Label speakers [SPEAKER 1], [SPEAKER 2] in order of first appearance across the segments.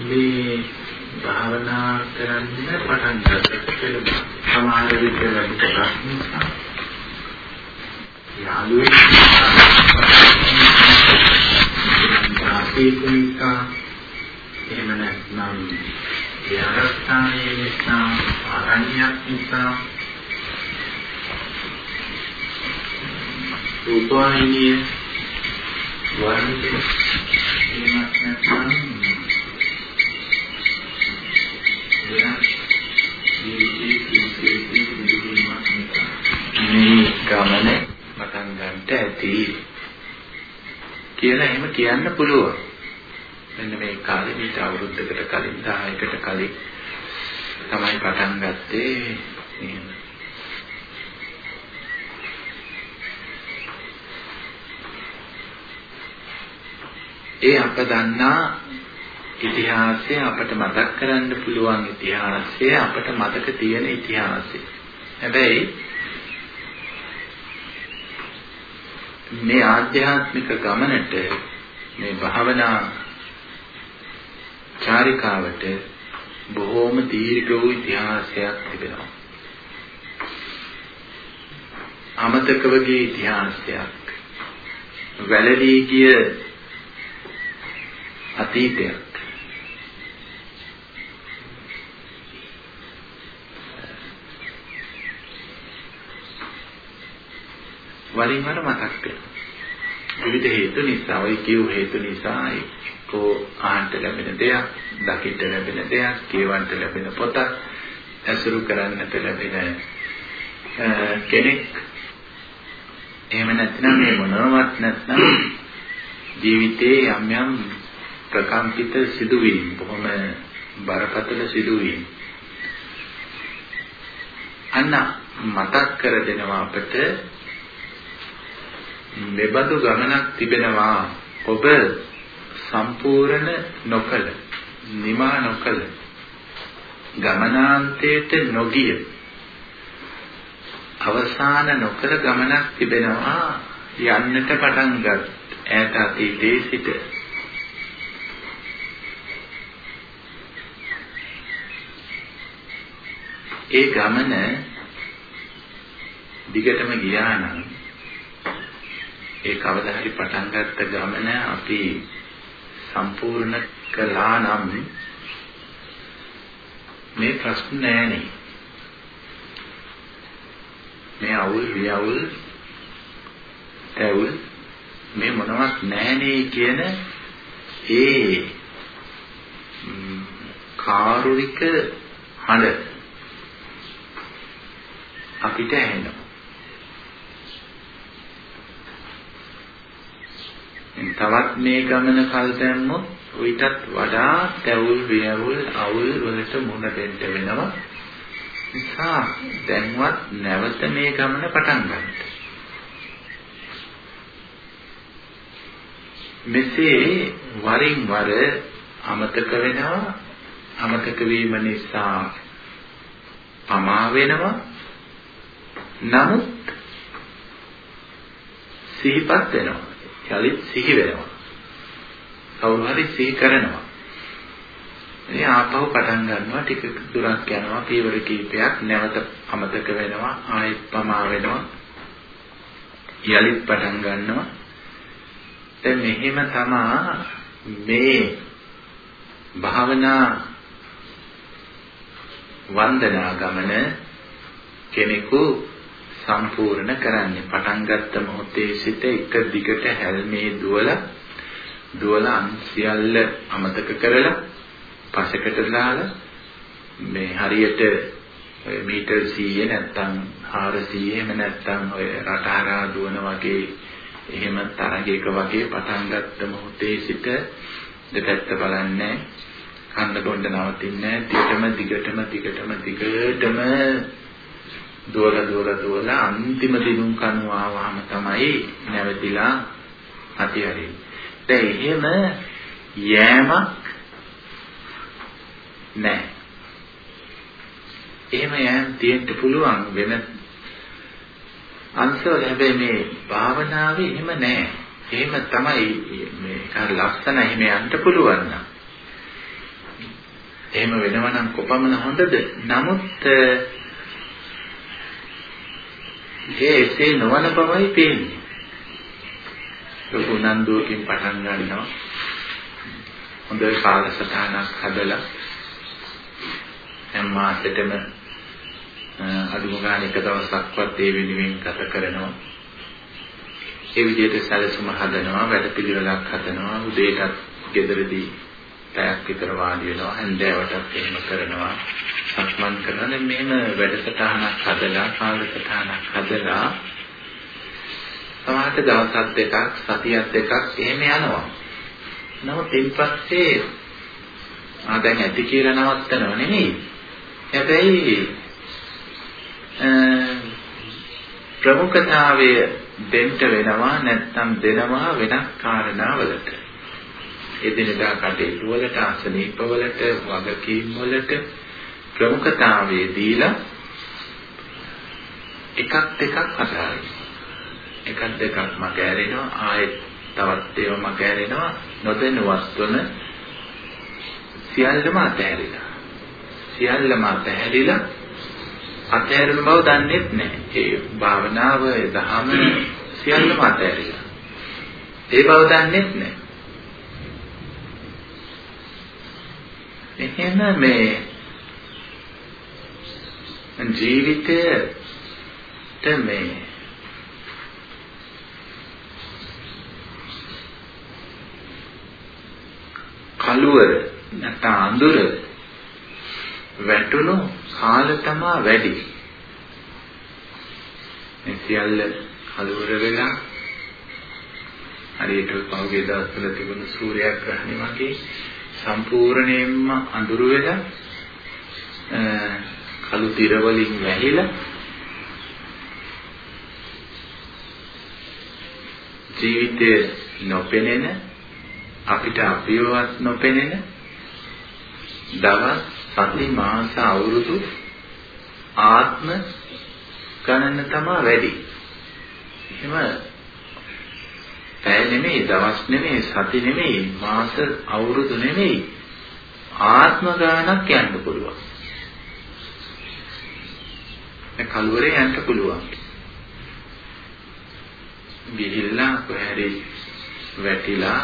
[SPEAKER 1] මේ භාවනා කරන්න පටන් ගන්නකොට කියලා සමාන විදිහට ලැබුණ. ප්‍රශ්න නිසා යාළුවෙක් නිසා එහෙම නැත්නම් විහාරස්ථානයේ නිසා ආරණ්‍යයක් නිසා රූපවාහිනිය වර්ණිත එහෙමත් නැත්නම් මේ ගමන පටන් ගන්නට ඇති කියලා එහෙම කියන්න පුළුවන්. මෙන්න මේ කාලේ මීට අවුරුද්දකට කලින් 10කට කලින් තමයි පටන් ගත්තේ එහෙම. ඒ අප දන්නා ඉතිහාසය අපට මතක් කරන්න පුළුවන් ඉතිහාසය අපට මතක තියෙන ඉතිහාසය. හැබැයි මේ ආධ්‍යාත්මික ගමනට මේ භාවනා චාරිකාවට බොහෝම දීර්ඝ වූ ඉතිහාසයක් තිබෙනවා. අමතකවගේ ඉතිහාසයක්. වැළලී ගිය අතීතයක්. වරින් වර මතක් වෙනවා. විවිධ හේතු නිසා, ওই කියු හේතු නිසා එක්කෝ ආහන්ට ලැබෙන දෙයක්, දකිට ලැබෙන දෙයක්, කියවන්ට ලැබෙන පොතක්, ඇසුරු කරන්නට ලැබෙන කෙනෙක් එහෙම නැත්නම් මේ මොනවත් නැත්නම් ජීවිතයේ යම් යම් ප්‍රකම්පිත සිදුවීම් බොහොම බරපතල සිදුවීම් අන්න මතක් කර දෙනවා අපට මෙබඳු ගමනක් තිබෙනවා. ඔබ සම්පූර්ණ නොකල නිමා නොකල ගමනාන්තයට නොගිය අවසාන නොකල ගමනක් තිබෙනවා යන්නට පටන් ගත් ඈත අතීතයේ සිට. ඒ ගමන දිගටම ගියා නම් ඒ කවදා හරි පටන් ගත්ත ගමන අපි සම්පූර්ණ කළා නම් මේ ප්‍රශ්න නෑනේ. මේ අවුල් වියවුල් ඇවුල් මේ මොනවත් නෑනේ කියන ඒ කාරුණික හඬ අපිට ඇහෙනවා. තවත් මේ ගමන කල් දැම්මොත් ඊටත් වඩා තැවුල් වියවුල් අවුල් වලට මුහුණ දෙන්න වෙනවා. නිසා දැන්වත් නැවත මේ ගමන පටන් ගන්න. මෙසේ වරින් වර අමතක වෙනවා අමතක වීම නිසා පමා වෙනවා නමුත් සිහිපත් වෙනවා යලිත් සිහි වෙනවා. කවුරු හරි සිහි කරනවා. ඉතින් ආපහු පටන් ගන්නවා ටික දුරක් යනවා පියවර කීපයක් නැවත අමතක වෙනවා ආයෙත් පමා වෙනවා යලිත් පටන් ගන්නවා දැන් මෙහෙම තමා මේ භාවනා වන්දනා ගමන කෙනෙකු සම්පූර්ණ කරන්නේ. පටන් ගත්ත මොහොතේ සිට එක දිගට හැල්මේ දුවලා දුවලා සියල්ල අමතක කරලා පසකට දාලා මේ හරියට මීටර් 100 නැත්තම් 400 එහෙම නැත්තම් ඔය රටහරා දුවන වගේ එහෙම තරගයක වගේ පටන් ගත්ත මොහොතේ සිට දෙපැත්ත බලන්නේ කන්න බොන්න නවතින්නේ දිගටම දිගටම දිගටම දිගටම දුවල දුවල දුවල අන්තිම දිනුම් කණුව ආවම තමයි නැවතිලා අතිහරින්නේ. දැන් එහෙම යෑමක් නැහැ. එහෙම යෑම තියෙන්න පුළුවන් වෙන අංශවල හැබැයි මේ භාවනාවේ එහෙම නැහැ. එහෙම තමයි මේ කාර ලක්ෂණ එහෙම යන්න පුළුවන් නම්. එහෙම වෙනවා නම් කොපමණ හොඳද? නමුත් ඒ එසේ නොවන බවයි පේන්නේ. ලොකු නන්දුවකින් පටන් ගන්නවා. හොඳ කාලසටහනක් හදලා හැම මාසෙටම අඩුම ගාන එක දවසක්වත් ඒ වෙනුවෙන් ගත කරනවා. ඒ විදිහට සැලසුම හදනවා, වැඩ පිළිවෙලක් හදනවා, උදේටත් ගෙදරදී පැයක් විතර වාඩි වෙනවා, හන්දෑවටත් එහෙම කරනවා. සක්මන් කරන මෙහෙම වැඩසටහනක් හදලා, කාලසටහනක් හදලා සමහරට දවසක් දෙකක්, සතියක් දෙකක් එහෙම යනවා. නමුත් ඊපස්සේ ආ දැන් ඇති කියලා නවත්තනව නෙමෙයි. හැබැයි ප්‍රමුඛතාවය දෙන්න වෙනවා නැත්නම් දෙනවා වෙනස් කාරණාවලට. එදිනදා කටයුතු වලට, අසනීප වලට, වගකීම් වලට ප්‍රමුඛතාවය දීලා එකක් දෙකක් අතාරිනවා. එකක් දෙකක් මග ඇරෙනවා ආයෙත් තවත් ඒවා මග ඇරෙනවා නොදැනුවත්වන සියල්ලම අතහැරිලා. සියල්ලම අතහැරිලා අතහැරෙන බව දන්නේ නැහැ. ඒ භාවනාව ඒ දහම සියල්ලම අතහැරිලා. ඒ බව දන්නේ නැහැ. එහෙම මේ ජීවිතයට මේ කලුවර නැත්නම් අඳුර වැටුණු කාල තමා වැඩි. මේ සියල්ල කලවර වෙලා හරියට පහුගිය දවස්වල තිබුණු සූර්යග්‍රහණය වගේ සම්පූර්ණයෙන්ම අඳුර වෙලා කළු තිර වලින් වැහිලා ජීවිතයේ නොපෙනෙන අපිට අපියවත් නොපෙනෙන දවස් සති මාස අවුරුදු ආත්ම ගණන තමයි වැඩි. එහෙම පැය නෙමෙයි දවස් නෙමෙයි සති නෙමෙයි මාස අවුරුදු නෙමෙයි ආත්ම ගණනක් යන්න පුළුවන්. මේ කලවරේ යන්න පුළුවන්. ගිහිල්ලා කොහරි වැටිලා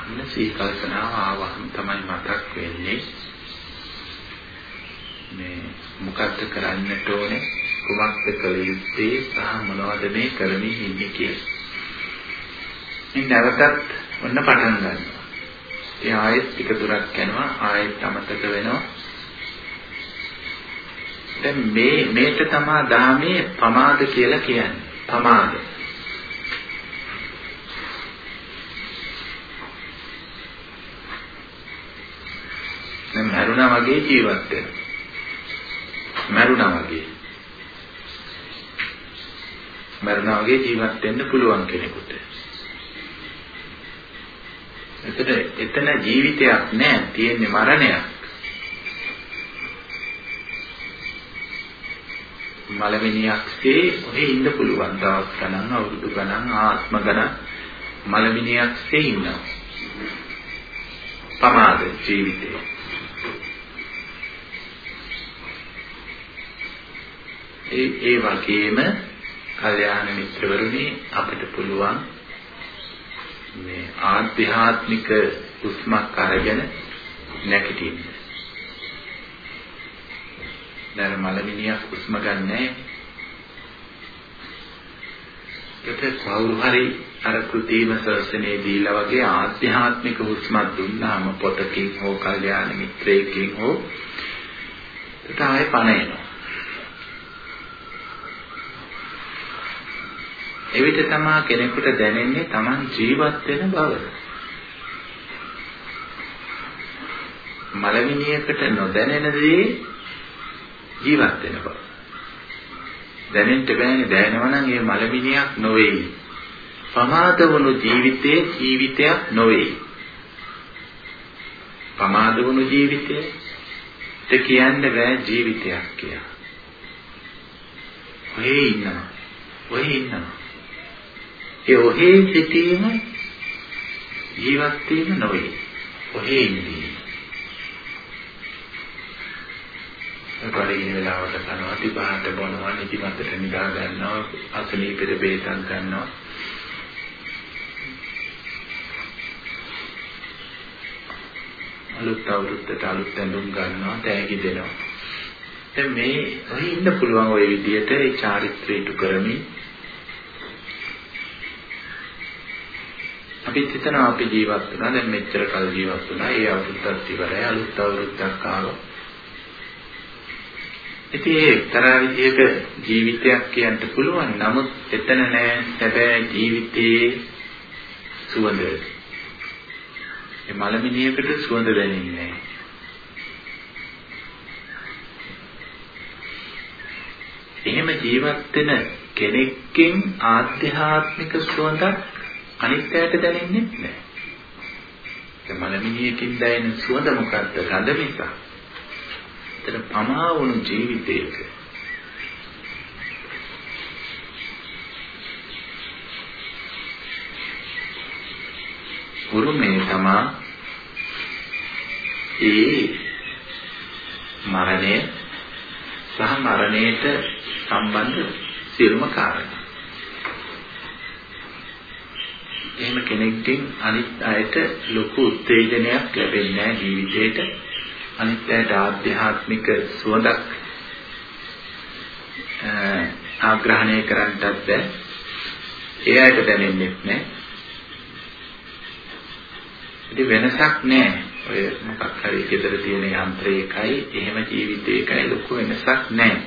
[SPEAKER 1] අන්න සී කල්පනාව ආවහම තමයි මතක් වෙන්නේ මේ මොකක්ද කරන්නට ඕනේ කුමක්ද කළ යුත්තේ සහ මොනවද මේ කරමින් ඉන්නේ කියලා. මේ නැවතත් ඔන්න පටන් ගන්නවා. ඒ ආයෙත් ටික දුරක් යනවා ආයෙත් අමතක වෙනවා. දැන් මේ මේක තමයි ධාමයේ පමාද කියලා කියන්නේ. පමාද. දැන් මරුණා වගේ ජීවත් වෙනවා. මරුණා වගේ. මරුණා වගේ ජීවත් වෙන්න පුළුවන් කෙනෙකුට. එතන එතන ජීවිතයක් නෑ තියෙන්නේ මරණයක්. මලමිනියක්සේ ඔහේ ඉන්න පුළුවන් දවස් ගණන් අවුරුදු ගණන් ආත්ම ගණන් මලමිනියක්සේ ඉන්නවා. පමාද ජීවිතේ. ඒ ඒ වගේම කල්යාණ මිත්‍රවරුනි අපිට පුළුවන් මේ ආධ්‍යාත්මික උස්මක් අරගෙන නැගිටින්න. දැන් මලමිනියක් උස්ම ගන්නෑ. ඒකට කවුරු හරි අර කෘතිම සර්සනේ දීලා වගේ ආධ්‍යාත්මික උස්මක් දුන්නාම පොතකින් හෝ කල්යාණ මිත්‍රයෙක්ගෙන් හෝ ඒකට ආයේ පණ එනවා. එවිට තමා කෙනෙකුට දැනෙන්නේ Taman ජීවත් වෙන බව. මලමිනියකට නොදැනෙන දේ ජීවත් වෙන බව. දැනෙන්න බෑනේ දැනෙනවා නම් ඒ මලමිනියක් නොවේයි. පමාද වුණු ජීවිතයේ ජීවිතයක් නොවේයි. පමාද වුණු ජීවිතය te කියන්න බෑ ජීවිතයක් කියලා. ඔහේ ඉන්නවා. ඔහේ ඉන්නවා. ඒ ඔහේ සිටීම ජීවත් වීම නොවේ. ඔහේ ඉඳීම. බඩගිනි වෙලාවට කනවා, තිබහට බොනවා, නිදිමතට නිදා ගන්නවා, අසනීපෙට බේතක් ගන්නවා. අලුත් අවුරුද්දට අලුත් ඇඳුම් ගන්නවා, තෑගි දෙනවා. දැන් මේ ඔය ඉන්න පුළුවන් ওই විදියට ඒ චාරිත්‍රය ඉටු කරමින් අපි හිතනවා අපි ජීවත් වුණා දැන් මෙච්චර කල් ජීවත් වුණා. ඒ අවුරුද්දත් ඉවරයි අලුත් අවුරුද්දක් ආවා. ඉතින් ඒ එක්තරා විදිහක ජීවිතයක් කියන්න පුළුවන්. නමුත් එතන නෑ. සැබෑ ජීවිතයේ සුවඳ. ඒ මලමිනියකට සුවඳ දැනෙන්නේ නෑ. එහෙම ජීවත් වෙන කෙනෙක්ගෙන් ආධ්‍යාත්මික සුවඳක් අනිත් අයට දැනෙන්නේ නැහැ. ඒ මලමිනියකින් දැනෙන සුවඳ මොකද්ද? ගඳ මිස. එතන පමා වුණු ජීවිතයක උරුමේ තමා ඒ මරණය සහ මරණයට සම්බන්ධ සියලුම කාරණා. එහෙම කෙනෙක්ගෙන් අනිත් අයට ලොකු උත්තේජනයක් ලැබෙන්නේ නැහැ ජීවිතේට. අනිත් අයට ආධ්‍යාත්මික සුවඳක් ආග්‍රහණය කරන්නටත් බැහැ. ඒ අයට දැනෙන්නේ නැහැ. ඉතින් වෙනසක් නැහැ. ඔය මොකක් හරි gedara තියෙන යන්ත්‍රයකයි එහෙම ජීවිතයකයි ලොකු වෙනසක් නැහැ.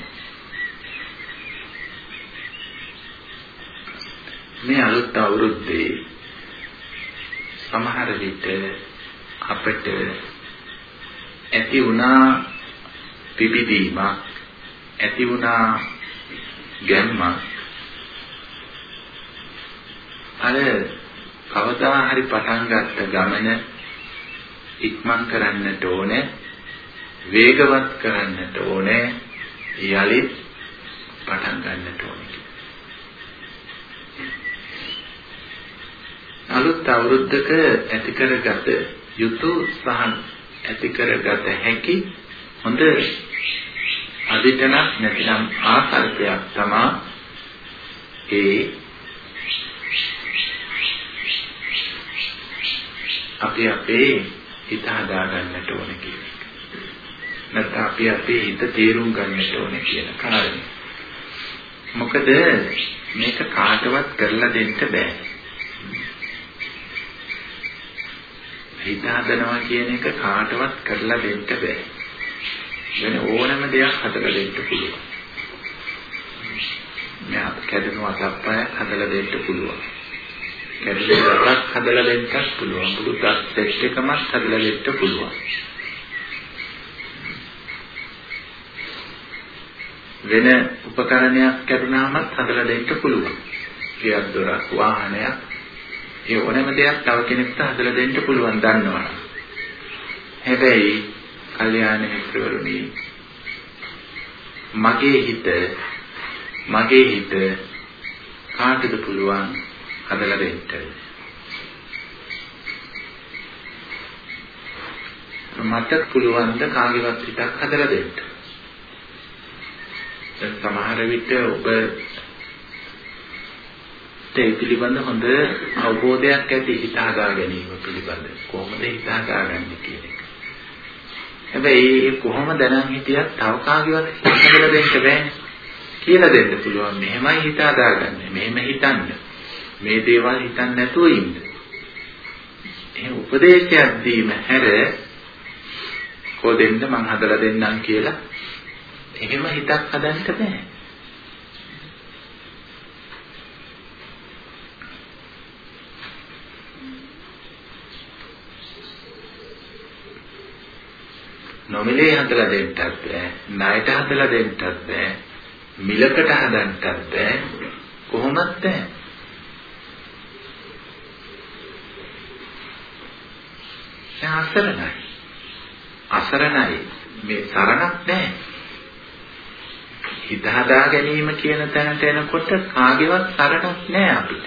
[SPEAKER 1] මේ අලුත් අවුරුද්දේ සමහර විට අපට ඇති වුණා පිබිදීමක් ඇති වුණා ගැම්මක්. අර කවදා හරි පටන් ගත්ත ගමන ඉක්මන් කරන්නට ඕනේ වේගවත් කරන්නට ඕනේ යලිත් පටන් ගන්නට ඕනේ. අලුත් අවුරුද්දක ඇති කරගත යුතු සහ ඇති කරගත හැකි හොඳ අධිතනක් නැතිනම් ආකල්පයක් තමා ඒ අපි අපේ හිත හදා ගන්නට ඕන කියන එක. නැත්නම් අපි අපේ හිත තේරුම් ගන්නට ඕන කියන කාරණේ. මොකද මේක කාටවත් කරලා දෙන්න බෑ. හිත හදනවා කියන එක කාටවත් කරලා දෙන්න බෑ. වෙන ඕනම දෙයක් හදලා දෙන්න පුළුවන්. මෙයා කැඩෙනවා අතප්පයක් හදලා දෙන්න පුළුවන්. කැඩෙන රටක් හදලා දෙන්නත් පුළුවන්. බුදු දත් සෙට් එකමත් හදලා දෙන්න පුළුවන්. වෙන උපකරණයක් කැඩුනාමත් හදලා දෙන්න පුළුවන්. ක්‍රියාවක් දොරක් වාහනයක් ඒ ඕනෑම දෙයක් තව කෙනෙකුට හදලා දෙන්න පුළුවන් දන්නවා. හැබැයි කල්යාණ මිත්‍රවරුනි මගේ හිත මගේ හිත කාටද පුළුවන් හදලා දෙන්න? මට පුළුවන් ද කාගේවත් හිතක් හදලා දෙන්න? දැන් සමහර විට ඔබ ඒ පිළිබඳ හොඳ අවබෝධයක් ඇති හිත හදා ගැනීම පිළිබඳ කොහොමද හිත හදාගන්නේ කියන එක. හැබැයි ඒ කොහොම දැනන් හිටියත් තව කාගේවත් හිතලා දෙන්න බෑනේ. කියලා දෙන්න පුළුවන් මෙහෙමයි හිත හදාගන්නේ. මෙහෙම හිතන්න. මේ දේවල් හිතන්න නැතුව ඉන්න. එහෙනම් උපදේශයක් දීම හැර කොහෙන්ද මං හදලා දෙන්නම් කියලා එහෙම හිතක් හදන්න බෑ. නොමිලේ හදලා දෙන්නත් බෑ ණයට හදලා දෙන්නත් බෑ මිලකට හදන්නත් බෑ කොහොමත් බෑ. අසරණයි. අසරණයි. මේ සරණක් නැහැ හිත හදා ගැනීම කියන තැනට එනකොට කාගේවත් සරණක් නැහැ අපිට.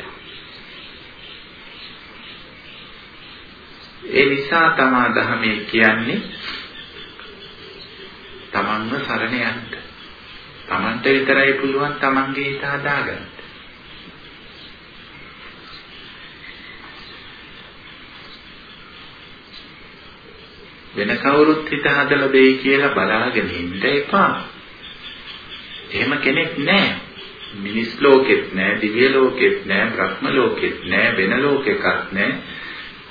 [SPEAKER 1] ඒ නිසා තමා ධර්මයේ කියන්නේ තමන්ව සරණ යන්න. තමන්ට විතරයි පුළුවන් තමන්ගේ හිත හදාගන්න. වෙන කවුරුත් හිත හදලා දෙයි කියලා බලාගෙන ඉන්න එපා. එහෙම කෙනෙක් නැහැ. මිනිස් ලෝකෙත් නැහැ, දිව්‍ය ලෝකෙත් නැහැ, බ්‍රහ්ම ලෝකෙත් නැහැ, වෙන ලෝකෙකත් නැහැ.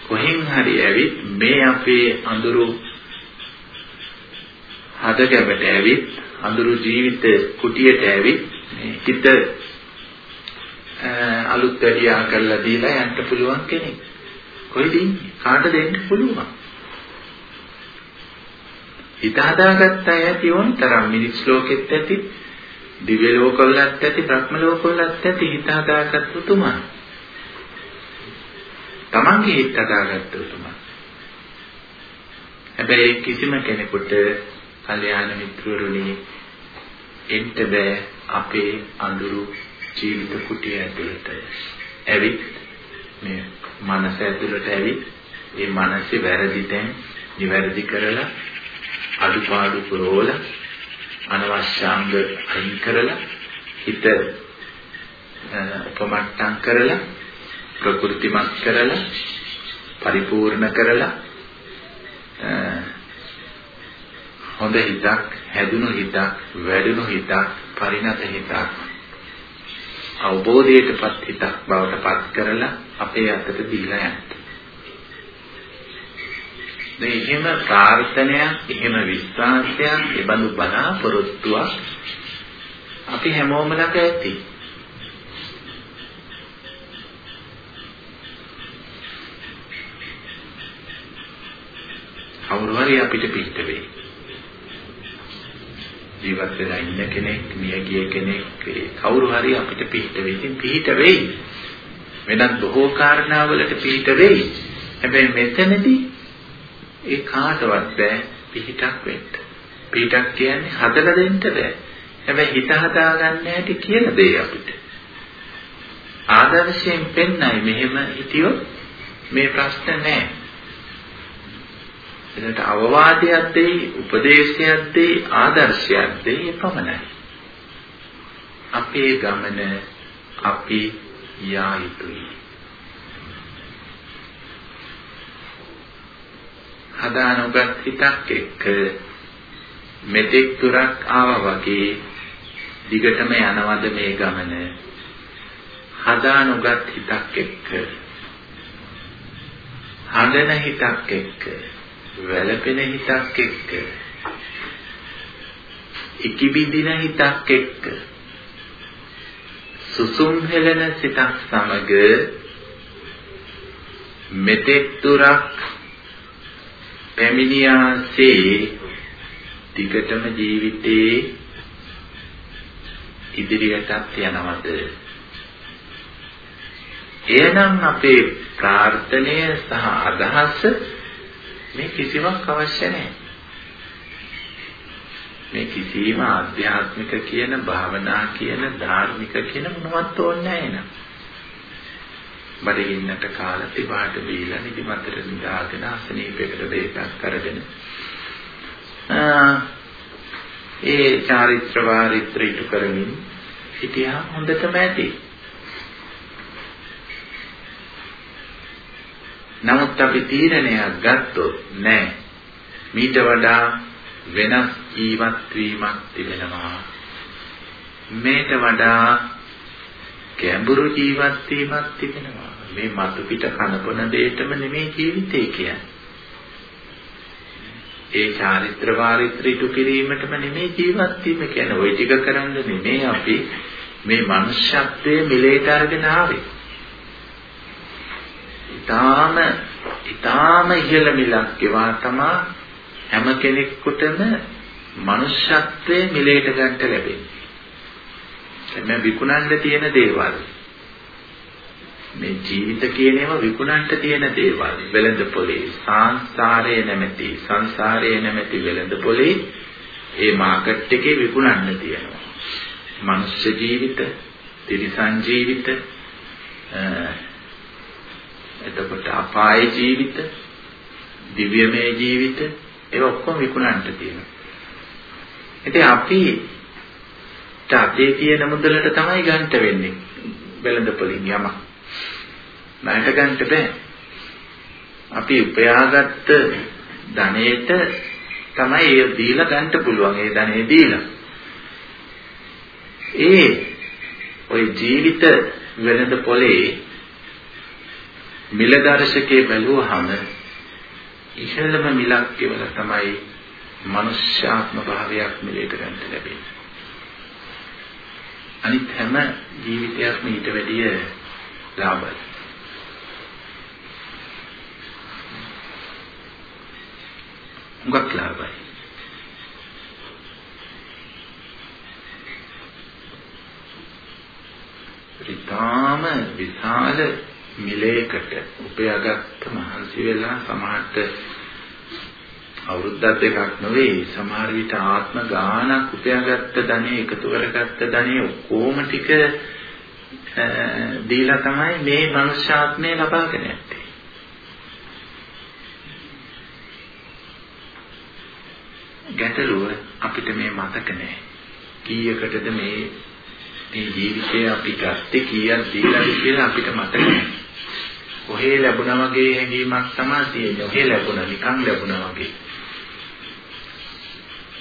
[SPEAKER 1] කොහෙන් හරි ඇවිත් මේ අපේ අඳුරු හදගැබට ඇවිත් අඳුරු ජීවිත කුටියට ඇවිත් හිත අලුත් වැඩියා කරලා දීලා යන්න පුළුවන් කෙනෙක්. කොහෙද ඉන්නේ? කාටද එන්න පුළුවන්? හිත හදාගත්ත අය ඇති ඕන තරම් මිනිස් ලෝකෙත් ඇති දිව්‍ය ලෝකවලත් ඇති බ්‍රහ්ම ලෝකවලත් ඇති හිත හදාගත්තු තුමන්. තමන්ගේ හිත හදාගත්තු තුමන්. හැබැයි කිසිම කෙනෙකුට කල්යාණ මිත්‍රවරුනි එන්න බෑ අපේ අඳුරු ජීවිත කුටිය ඇතුළට. ඇවිත් මේ මනස ඇතුළට ඇවිත් මේ මනසේ වැරදි තැන් නිවැරදි කරලා අඩුපාඩු පුරවල අනවශ්‍යාංග අයින් කරලා හිත උපමට්ටම් කරලා ප්‍රകൃතිමත් කරලා පරිපූර්ණ කරලා හොඳ හිතක් හැදුණු හිතක් වැඩුණු හිතක් පරිණත හිතක් අවබෝධයටපත් හිතක් බවට පත් කරලා අපේ අතට දීලා යන්න. මේ එහෙම ප්‍රාර්ථනයක්, එහෙම විශ්වාසයක්, ඒබඳු බලාපොරොත්තුවක් අපි හැමෝම ළඟ ඇති. කවුරු හරි අපිට පිට වෙයි. ජීවත් වෙලා ඉන්න කෙනෙක්, මිය ගිය කෙනෙක්, කවුරු හරි අපිට පිට වෙයි. ඉතින් පිට වෙයි. වෙනත් බොහෝ කාරණාවලට පිට වෙයි. හැබැයි මෙතනදී ඒ කාටවත් බෑ පිහිටක් වෙන්න. පිහිටක් කියන්නේ හදලා දෙන්න බෑ. හැබැයි හිත හදාගන්න ඇති කියන දේ අපිට. ආදර්ශයෙන් පෙන්නයි මෙහෙම හිටියොත් මේ ප්‍රශ්න නෑ. එතකොට අවවාදයක් දෙයි, උපදේශයක් දෙයි, ආදර්ශයක් දෙයි පමණයි. අපේ ගමන අපි යා යුතුයි. හදානුගත් හිතක් එක්ක මෙතෙක් දුරක් ආවා වගේ දිගටම යනවද මේ ගමන හදානුගත් හිතක් එක්ක හදන හිතක් එක්ක වැළපෙන හිතක් එක්ක. ඉකිබිඳින හිතක් එක්ක. සුසුම් හෙළන සිතක් සමග මෙතෙක් දුරක් පැමිණියාසේ ටිකටම ජීවිතේ ඉදිරියටත් යනවද? එනම් අපේ ප්‍රාර්ථනය සහ අදහස මේ කිසිවක් අවශ්‍ය නැහැ මේ කිසිම ආධ්‍යාත්මික කියන භාවනා කියන ධාර්මික කියන මොනවත් ඕනේ නැහැ නේද බඩගින්නට කාලා තිබාට බීලා නිදිමතට නිදාගෙන අසනීපයකට බේතක් කරගෙන ඒ චාරිත්‍ර වාරිත්‍ර ඉටු කරමින් හිටියා හොඳටම ඇති. නමුත් අපි තීරණයක් ගත්තොත් නෑ මීට වඩා වෙනස් ජීවත් වීමක් තිබෙනවා. මේට වඩා ගැඹුරු ජීවත් වීමක් තිබෙනවා. මේ මතු පිට කනපන දෙයටම නෙමෙයි ජීවිතේ කියන්නේ. ඒ චාරිත්‍ර වාරිත්‍ර ඉටු කිරීමටම නෙමෙයි ජීවත් වීම කියන්නේ. ওই ටික කරන්න නෙමෙයි අපි මේ මනුෂ්‍යත්වයේ මිලේට අරගෙන ආවේ. ඊටාම ඊටාම ඉහළ මිලක් ඒවා තමයි හැම කෙනෙකුටම මනුෂ්‍යත්වයේ මිලේට ගන්න ලැබෙන්නේ. මේ විකුණන්න තියෙන දේවල්. මේ ජීවිත කියන ඒවා විකුණන්න තියෙන දේවල්. වෙළඳ පොලේ සංසාරයේ නැමැති සංසාරයේ නැමැති වෙළඳ පොලේ ඒ මාකට් එකේ විකුණන්න තියෙනවා. මනුෂ්‍ය ජීවිත, තිරිසන් ජීවිත, එතකොට අපාය ජීවිත, දිව්‍යමය ජීවිත ඒවා ඔක්කොම විකුණන්න තියෙනවා. ඉතින් අපි අපේ තියෙන මුදලට තමයි ගන්නට වෙන්නේ. වෙළඳපොලින් යමක්. ණයට ගන්නට බෑ. අපි උපයාගත්ත ධනෙට තමයි ඒ දීලා ගන්නට පුළුවන්. ඒ ධනෙ දීලා. ඒ ওই ජීවිත වෙළඳ පොලේ මිල දර්ශකේ බැලුවහම ඉහළම මිලක් කියලා තමයි මනුෂ්‍යාත්ම භාවයක් මිලයට ගන්න ලැබෙන්නේ. අනිත් හැම ජීවිතයක්ම ඊට වැඩිය ලාභයි. හුඟක් ලාභයි. ඊටාම විශාල මිලයකට උපයාගත්ත මහන්සි වෙලා සමහරට අවුරුද්දක් දෙකක් නෙවෙයි සමහර විට ආත්ම ගානක් උපයාගත්ත ධනෙ එකතු කරගත්ත ධනෙ ඔක්කොම ටික දීලා තමයි මේ මනුෂ්‍යාත්මය ලබාගෙන යන්නේ. ගැටලුව අපිට මේ මතක නැහැ. කීයකටද මේ මේ ජීවිතය අපි ගත්තේ කීයක් දීලාද කියලා අපිට මතක නැහැ. කොහේ ලැබුණා වගේ හැඟීමක් තමයි තියෙන්නේ. කොහේ ලැබුණා නිකන් ලැබුණා වගේ.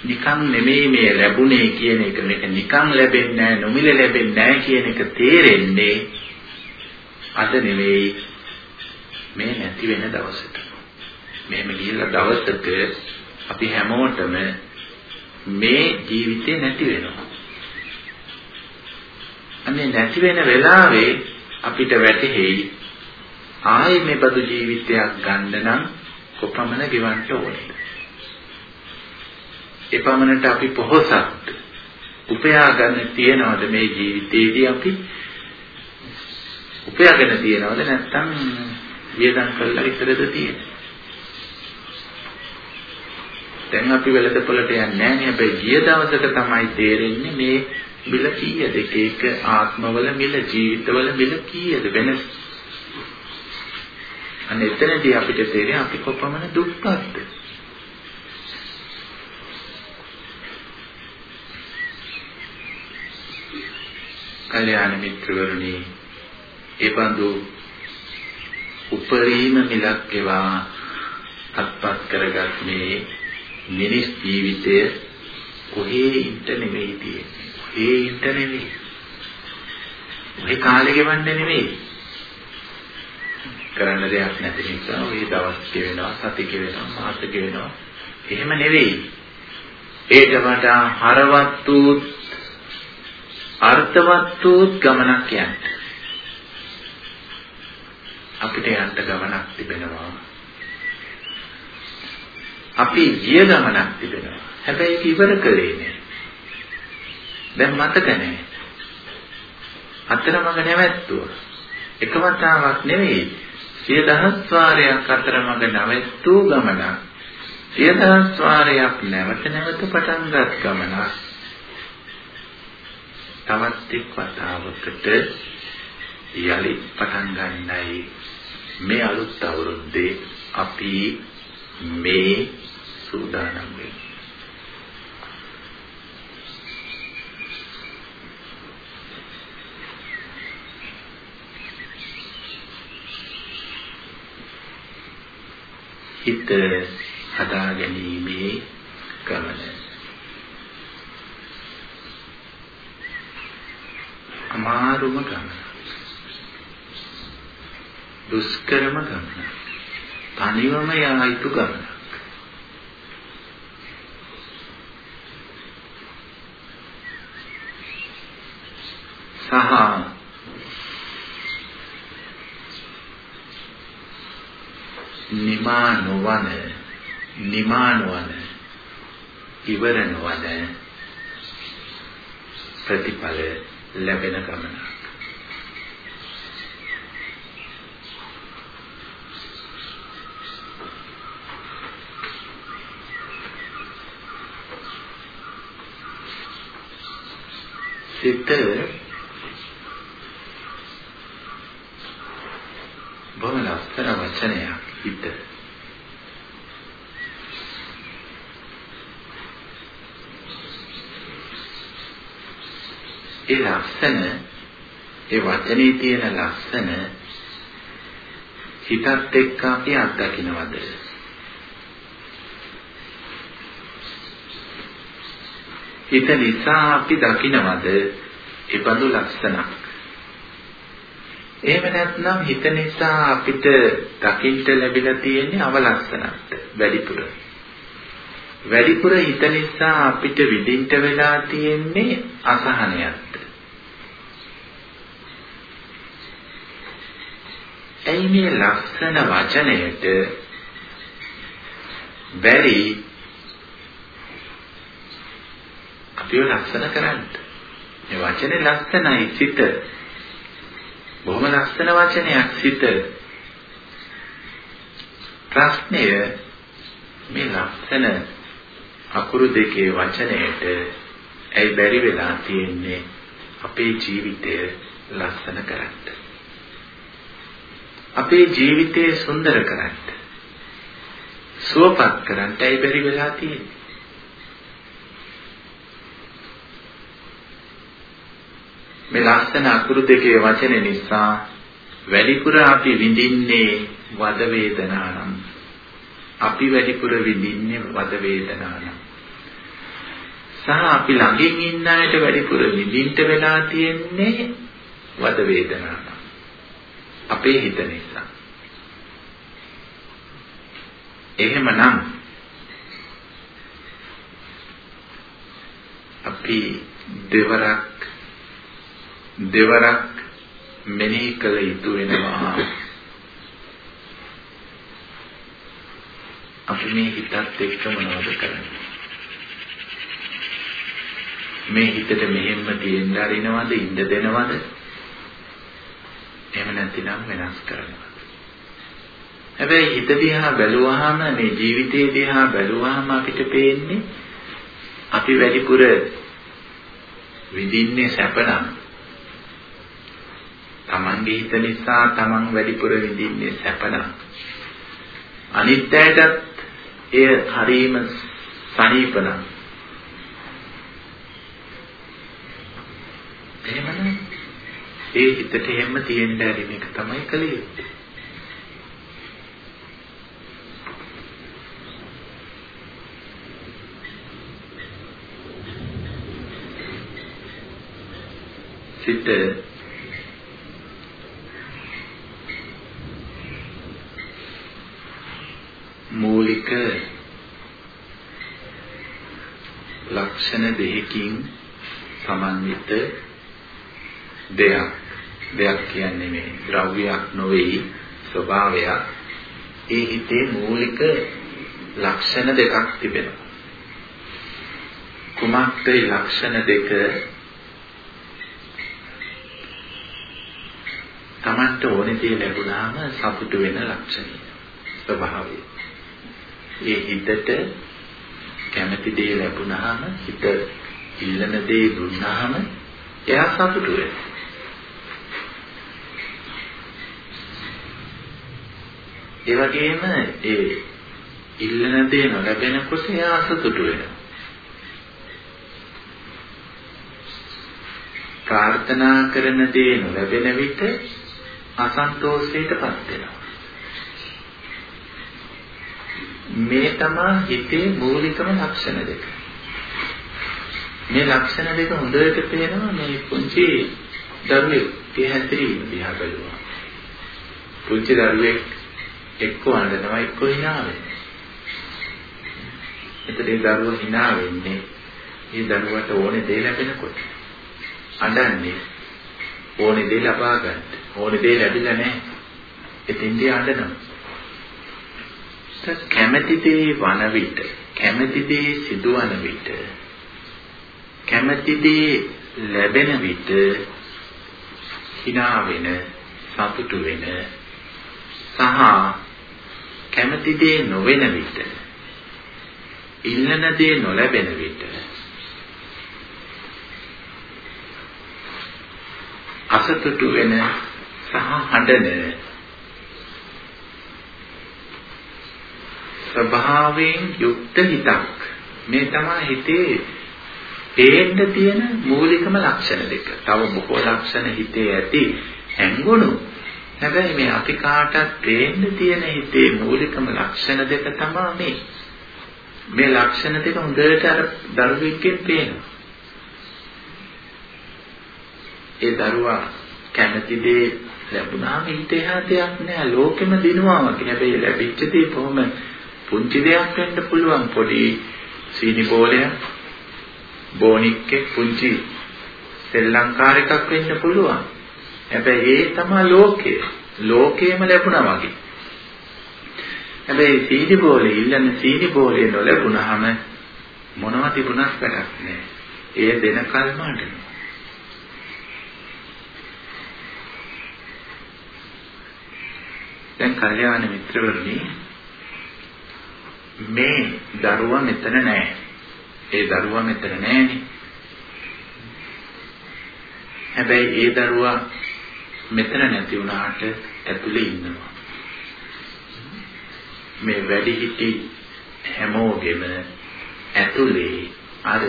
[SPEAKER 1] නිකන් නෙමෙයි මේ ලැබුණේ කියන එක මේක නිකන් ලැබෙන්නේ නැහැ නොමිල ලැබෙන්නේ නැහැ කියන එක තේරෙන්නේ අද නෙමෙයි මේ නැති වෙන දවසට. මෙහෙම ගිහිල්ලා දවසක අපි හැමෝටම මේ ජීවිතේ නැති වෙනවා. අනේ නැති වෙන වෙලාවේ අපිට වැටහෙයි ආයේ මේ බදු ජීවිතයක් ගන්න නම් කොපමණ ගෙවන්න ඕනේද? එපමණට අපි පොහොසත් උපයා ගන්න තියනවද මේ ජීවිතේදී අපි උපයාගෙන තියනවද නැත්නම් වියදම් කරලා විතරද තියෙන්නේ? දැන් අපි වෙලදපොළට යන්නේ නැහැ නේ හැබැයි ගිය දවසක තමයි තේරෙන්නේ මේ මිල කීයද එක එක ආත්මවල මිල ජීවිතවල මිල කීයද වෙනස් අන්න එතනදී අපිට තේරෙන්නේ අපි කොපමණ දුක්පත්ද කල්යාණ මිත්‍රවරුනි ඒ බඳු උපරිම මිලක් ඒවා අත්පත් කරගත් මේ මිනිස් ජීවිතය කොහේ ඉන්න නෙමෙයි තියෙන්නේ ඒ ඉන්න නෙමෙයි. ඔය කාලේ ගෙවන්න නෙමෙයි. කරන්න දෙයක් නැති නිසා ඔය දවස් ගෙවෙනවා, සති ගෙවෙනවා, මාස ගෙවෙනවා. එහෙම නෙවෙයි. ඒට වඩා හරවත් වූ අර්ථවත් වූ ගමනක් යන්න. අපිට යන්න ගමනක් තිබෙනවා. අපි ගිය ගමනක් තිබෙනවා. හැබැයි ඒක ඉවර කළේ නෑ. දැන් මතක නැහැ. අතරමඟ නැවැත්තුවා. එක වතාවක් නෙවෙයි සිය දහස් වාරයක් අතරමඟ නැවැත්තු ගමනක්. සිය දහස් වාරයක් නැවත නැවත පටන් ගත් ගමනක්. තවත් එක් වතාවකට යලි පටන් ගන්නයි මේ අලුත් අවුරුද්දේ අපි මේ සූදානම් වෙන්නේ. හිත හදා ගැනීමේ ගමන. අමාරුම ගමන. දුෂ්කරම ගමන. තනිවම යා යුතු ගමන. සහ නිමා නොවන නිමා නොවන ඉවර නොවන ප්‍රතිඵල ලැබෙන ගමන සිත බොහොම ලස්සන වචනයක්. හිත ඒ ලක්ෂණ ඒ වචනේ තියෙන ලක්ෂණ හිතත් එක්ක අපි අත්දකින්නවද? හිත නිසා අපි දකින්නවද ඒ බඳු ලක්ෂණක්? එහෙම නැත්නම් හිත නිසා අපිට දකින්න ලැබිලා තියෙන්නේ අවලක්ෂණක්ද වැඩිපුර. වැඩිපුර හිත නිසා අපිට විඳින්න වෙලා තියෙන්නේ අසහනයක්ද. ඇයි මේ ලක්ෂණ වචනයට බැරි අපිව ලක්ෂණ කරන්න. මේ වචනේ ලක්ෂණයි සිත. බොහොම ලක්ෂණ වචනයක් සිත. ප්‍රශ්නය මේ ලක්ෂණ අකුරු දෙකේ වචනයට ඇයි බැරි වෙලා තියෙන්නේ අපේ ජීවිතය ලස්සන කරන්න. අපේ ජීවිතය සුන්දර කරන්න. සුවපත් කරන්න ඇයි බැරි වෙලා තියෙන්නේ? මේ ලස්සන අකුරු දෙකේ වචන නිසා වැඩිපුර අපි විඳින්නේ වද වේදනා නම් අපි වැඩිපුර විඳින්නේ වද වේදනා නම් සහ අපි ළඟින් ඉන්න අයට වැඩිපුර විඳින්න වෙලා තියෙන්නේ වද වේදනා නම් අපේ හිත නිසා. එහෙමනම් අපි දෙවරක් දෙවරක් මෙනෙහි කළ යුතු වෙනවා. අපි මේ හිතත් එක්ක මොනවද කරන්නේ? මේ හිතට මෙහෙම්ම තියෙන්න අරිනවද ඉන්න දෙනවද? එහෙම නැතිනම් වෙනස් කරනවා. හැබැයි හිත දිහා බැලුවාම මේ ජීවිතේ දිහා බැලුවාම අපිට පේන්නේ අපි වැඩිපුර විඳින්නේ සැපනම්. තමන්ගේ හිත නිසා තමන් වැඩිපුර විඳින්නේ සැපනම්. අනිත්‍යයටත් එය හරීම සනීපනම්. එහෙමනම් ඒ හිතට හැම තියෙන්න ඇති මේක තමයි කල යුත්තේ. සිත මූලික ලක්ෂණ දෙකකින් සමන්විත දෙයක්. දෙයක් කියන්නේ මේ ද්‍රව්‍යයක් නොවේයි ස්වභාවයක්. ඒ හිතේ මූලික ලක්ෂණ දෙකක් තිබෙනවා. කුමක්ද ඒ ලක්ෂණ දෙක? Tamanට ඕනේ දේ ලැබුණාම සතුට වෙන ලක්ෂණය ස්වභාවය. ඒ හිතට කැමති දේ ලැබුණාම හිත ඉල්ලන දේ දුන්නාම එයා සතුටු වෙනවා. ඒ වගේම ඒ ඉල්ලන දේ නොලැබෙනකොට එයා අසතුටු වෙනවා. ප්‍රාර්ථනා කරන දේ නොලැබෙන විට අසන්තෝෂයටපත් වෙනවා. මේ තමයි හිතේ මූලිකම ලක්ෂණ දෙක. මේ ලක්ෂණ දෙක හොඳට පේනවා මේ පුංචි දරුවෙක්ගේ හැසිරීම දිහා බලුවා. පුංචි දරුවෙක් එක්ක අඬනවා එක්ක hina වෙනවා. එතකොට දරුවා hina වෙන්නේ මේ දරුවට ඕනේ දේ ලැබෙනකොට. අඬන්නේ ඕනේ දේ ලබා ගන්න. ඕනේ දේ ලැබිලා නැහැ. එතින්දී අඬනවා. කැමැති දේ වන විට කැමැති දේ සිදුවන විට කැමැති දේ ලැබෙන විට hina වෙන සතුටු වෙන සහ කැමැති දේ නොවන විට ඉල්ලන දේ නොලැබෙන විට අසතුටු වෙන සහ හඬන ස්වභාවයෙන් යුක්ත හිතක් මේ තමයි හිතේ පේන්න තියෙන මූලිකම ලක්ෂණ දෙක. තව බොහෝ ලක්ෂණ හිතේ ඇති හැංගුණු. හැබැයි මේ අපි කාටත් පේන්න තියෙන හිතේ මූලිකම ලක්ෂණ දෙක තමයි මේ. මේ ලක්ෂණ දෙක හොඳට අර දරුවෙක්ගෙන් පේනවා. ඒ දරුවා කැමති දේ ලැබුණාම ඊට එහා දෙයක් නෑ ලෝකෙම දිනුවා වගේ. හැබැයි ලැබිච්ච දේ කොහොම පුංචි දෙයක් වෙන්න පුළුවන් පොඩි සීනි බෝලයක් බෝනික්කේ පුංචි සෙල්ලංකාර එකක් වෙන්න පුළුවන්. හැබැයි ඒ තමයි ලෝකය. ලෝකයේම ලැබුණා වගේ. හැබැයි සීනි බෝලේ ඉල්ලන සීනි බෝලේ නොලැබුණාම මොනවද තිබුණත් වැඩක් නෑ. ඒ දෙන කල්ම අඬනවා. දැන් කල්යාණ මිත්‍රවරුනි මේ දරුවා මෙතන නෑ. ඒ දරුවා මෙතන නෑනේ. හැබැයි ඒ දරුවා මෙතන නැති වුණාට ඇතුලේ ඉන්නවා. මේ වැඩිහිටි හැමෝගෙම ඇතුලේ අර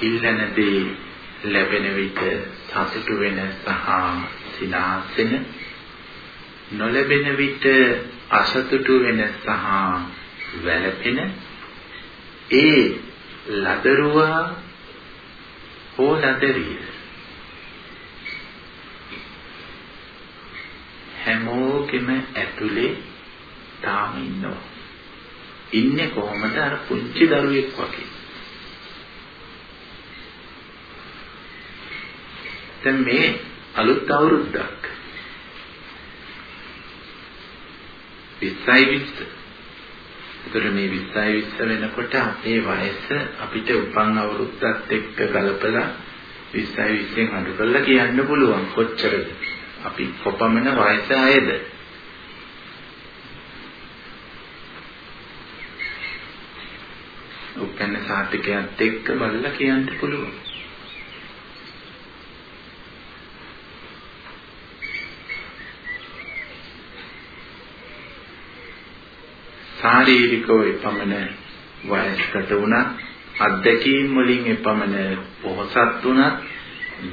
[SPEAKER 1] ඉල්ලන දේ ලැබෙන විට සතුටු වෙන සහ සිනාසෙන නොලැබෙන විට අසතුටු වෙන සහ වැළපෙන ඒ ලදරුවා හෝ ලදරිය හැමෝගෙම ඇතුලේ තාම ඉන්නවා. ඉන්නේ කොහොමද අර පුංචි දරුවෙක් වගේ. දැන් මේ අලුත් අවුරුද්දක් 20යි 20. ඒතර මේ 20යි 20 වෙනකොට අපේ වයස අපිට උපන් අවුරුද්දත් එක්ක ගලපලා 20යි 20න් අඩු කරලා කියන්න පුළුවන් කොච්චරද. අපි කොපමණ වයස ආයේද? උපන්න සාතිකයත් එක්ක බලලා කියන්න පුළුවන්. ශාරීරිකව එපමණ වයස්කට වුණත් අත්දැකීම් වලින් එපමණ පොහසත් වුණත්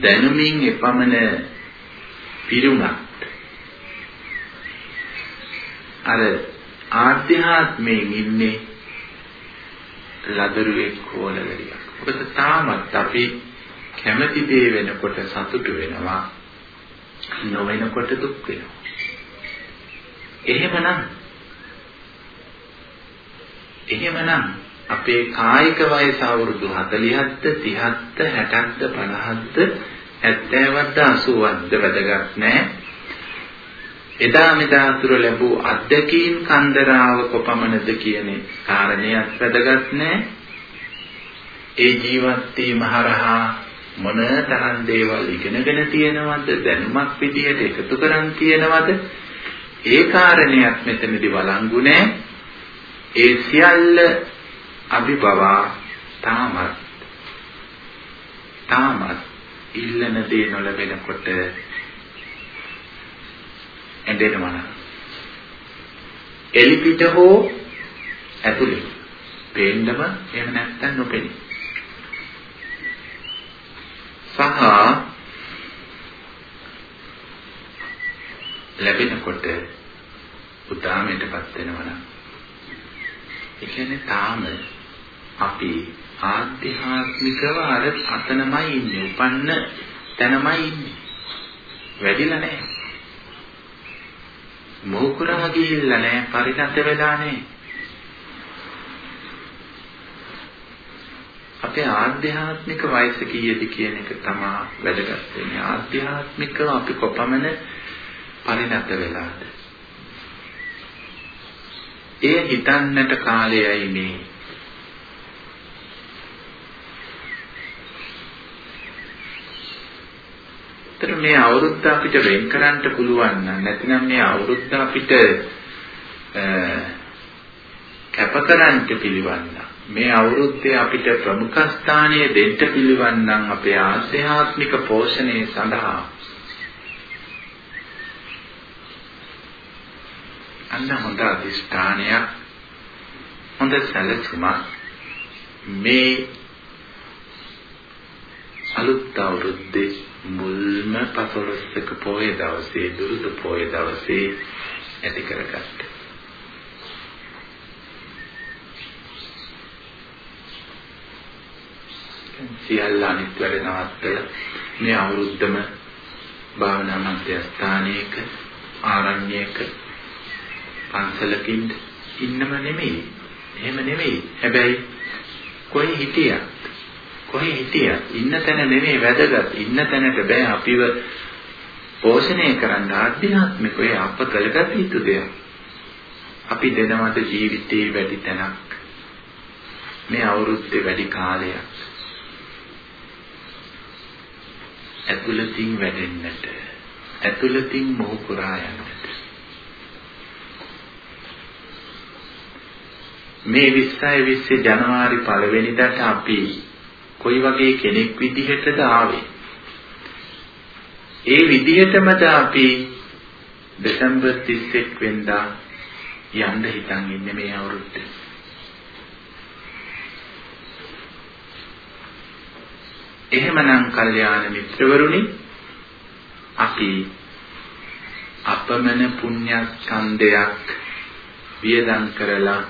[SPEAKER 1] දැනුමින් එපමණ පිරුණත් අර ආධ්‍යාත්මයෙන් ඉන්නේ ලදරුවෙක් හෝලවලියක්. ඔබට තාමත් අපි කැමති දේ වෙනකොට සතුටු වෙනවා නොවෙනකොට දුක් වෙනවා. එහෙමනම් එහෙමනම් අපේ කායික වයස අවුරුදු 40ක්ද 30ක්ද 60ක්ද 50ක්ද 70ක්ද 80ක්ද වැදගත් නැහැ. එදා මෙදා තුර ලැබූ අත්දැකීම් කන්දරාව කොපමණද කියන කාරණයක් වැදගත් නැහැ. ඒ ජීවත් වීම හරහා මොන තරම් දේවල් ඉගෙනගෙන තියෙනවද දැනුමක් විදියට එකතු කරන් තියෙනවද ඒ කාරණයක් මෙතනදී වළංගු නැහැ. ඒ සියල්ල අභිබවා තාමත් තාමත් ඉල්ලන දේ නොලැබෙනකොට ඇඬෙනවා එලිපිට හෝ ඇතුලේ පේන්නම එහෙම නැත්තම් නොපෙනී. සහ ලැබෙනකොට උදාමයටපත් වෙනවා නම්. ඒ කියන්නේ තාම අපි ආධ්‍යාත්මිකව අර අතනමයි ඉන්නේ. උපන්න තැනමයි ඉන්නේ. වැඩිලා නැහැ. මොකුරා ගිහිල්ලා නැහැ. පරිණත වෙලා නැහැ. අපේ ආධ්‍යාත්මික වයස කීයද කියන එක තමයි වැදගත් වෙන්නේ. ආධ්‍යාත්මිකව අපි කොපමණ පරිණත වෙලාද? එය හිතන්නට කාලයයි මේ. ତර මේ අවුරුද්ද අපිට වෙන් කරන්න පුළුවන් නම් නැතිනම් මේ අවුරුද්ද අපිට කැපකරන්න පිළිවන් මේ අවුරුද්දේ අපිට ප්‍රමුඛ ස්ථානීය දෙන්න පිළිවන් නම් අපේ ආධ්‍යාත්මික පෝෂණය සඳහා අන්න හොඳ අධිෂ්ඨානයක් හොඳ සැලසුමක් මේ අලුත් අවුරුද්දේ මුල්ම පසළොස්වක පොය දවසේ දුරුද පොය දවසේ ඇති කරගත්තා. සියල්ල අනිත් වැඩ නවත්තලා මේ අවුරුද්දම භාවනා මධ්‍යස්ථානයක ආරණ්‍යයක පන්සලකින් ඉන්නම නෙමෙයි. එහෙම නෙමෙයි. හැබැයි කොහේ හිටියත් කොහේ හිටියත් ඉන්න තැන නෙමෙයි වැදගත්. ඉන්න තැනට බෑ අපිව පෝෂණය කරන්න ආධ්‍යාත්මිකව අප කළගත යුතු දෙයක්. අපි දෙනවද ජීවිතේ වැඩි තැනක්. මේ අවුරුද්දේ වැඩි කාලයක්. ඇතුළතින් වැඩෙන්නට ඇතුළතින් මොහු පුරා යන්නට මේ 20 20 ජනවාරි පළවෙනිදාට අපි කොයි වගේ කෙනෙක් විදිහටද ආවේ? ඒ විදිහටමද අපි දෙසැම්බර් 31 වෙනිදා යන්න හිතන් ඉන්නේ මේ අවුරුද්දේ. එහෙමනම් කල්යාණ මිත්‍රවරුනි අපි අපමණ පුණ්‍යස්කන්ධයක් වියදම් කරලා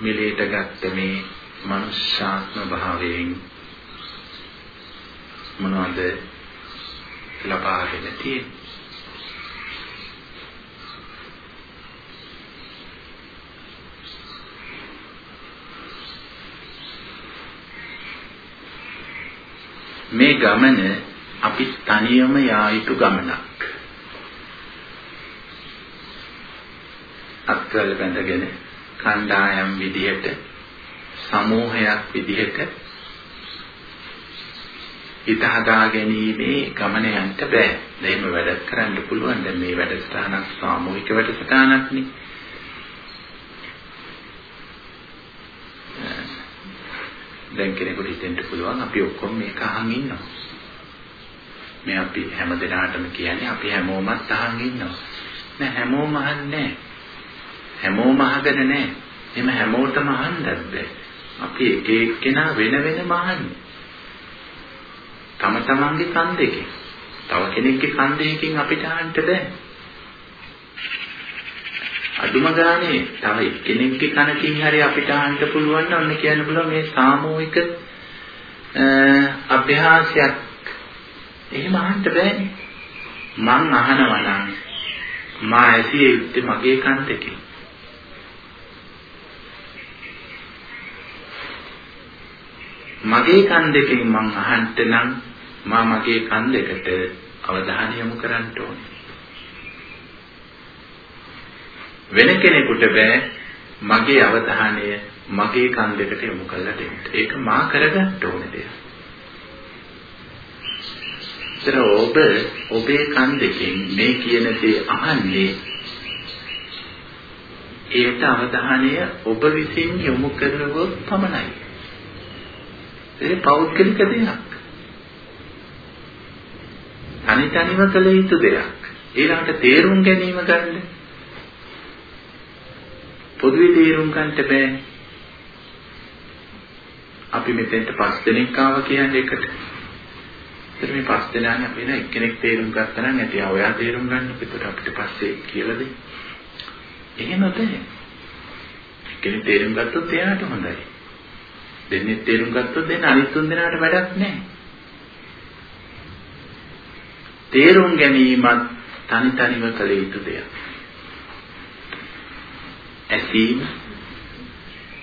[SPEAKER 1] මිලේට ගත්ත මේ මනුෂ්‍යාත්ම භාවයෙන් මොනවද ලබාගෙන තියෙන්නේ මේ ගමන අපි තනියම යා යුතු ගමනක්. අත්වල බැඳගෙන කණ්ඩායම් විදිහට සමූහයක් විදිහට හිත හදා ගැනීමේ ගමන යන්න බෑ. එහෙම වැඩ කරන්න පුළුවන්. දැන් මේ වැඩසටහනක් සාමූහික වැඩසටහනක් නේ. දැන් කෙනෙකුට හිතෙන්න පුළුවන් අපි ඔක්කොම මේක අහන් ඉන්නවා. මේ අපි හැම දිනාටම කියන්නේ අපි හැමෝමත් අහන් ඉන්නවා. නෑ හැමෝම අහන්නේ හැමෝම අහගෙන නෑ. එහෙම හැමෝටම අහන්නත් බෑ. අපි එක එක්කෙනා වෙන වෙනම අහන්නේ. තම තමන්ගේ කන් දෙකෙන්. තව කෙනෙක්ගේ කන් දෙකකින් අපිට අහන්න බෑ. අදුම ගානේ තව එක්කෙනෙක්ගේ කනකින් හරි අපිට අහන්න පුළුවන් නම් ඔන්න කියන්න පුළුවන් මේ සාමූහික අභ්‍යාසයක් එහෙම අහන්න බෑනේ මං අහනවා නම් මා ඇසිය යුත්තේ මගේ කන් දෙකෙන් මගේ කන් දෙකෙන් මං අහන්න නම් මා මගේ කන් දෙකට අවධානය යොමු කරන්න ඕනේ වෙන කෙනෙකුට බෑ මගේ අවධානය මගේ කන් දෙකට යොමු කරලා දෙන්න. ඒක මා කරගන්න ඕනේ දෙයක්. ඒතර ඔබ ඔබේ කන් දෙකෙන් මේ කියන දේ අහන්නේ ඒට අවධානය ඔබ විසින් යොමු කරනවොත් පමණයි. ඒ පෞද්ගලික දෙයක්. තනි තනිව කළ යුතු දෙයක්. ඊළඟට තේරුම් ගැනීම ගන්න පොදුවේ තේරුම් ගන්නට බෑ. අපි මෙතෙන්ට පස් දෙනෙක් ආවා කියන්නේ එකට. ඒත් මේ පස් දෙනානේ අපි නේ එක්කෙනෙක් තේරුම් ගත්තා නම් ඇති ඔයා තේරුම් ගන්න පිටට අපිට පස්සේ කියලා දෙන්න. එහෙම බෑ. එක්කෙනෙක් තේරුම් ගත්තොත් එයාට හොඳයි. දෙන්නේ තේරුම් ගත්තොත් දෙන්න අනිත් තුන් දෙනාට වැඩක් නැහැ. තේරුම් ගැනීමත් තනි තනිව කළ යුතු දෙයක්. ඇසීම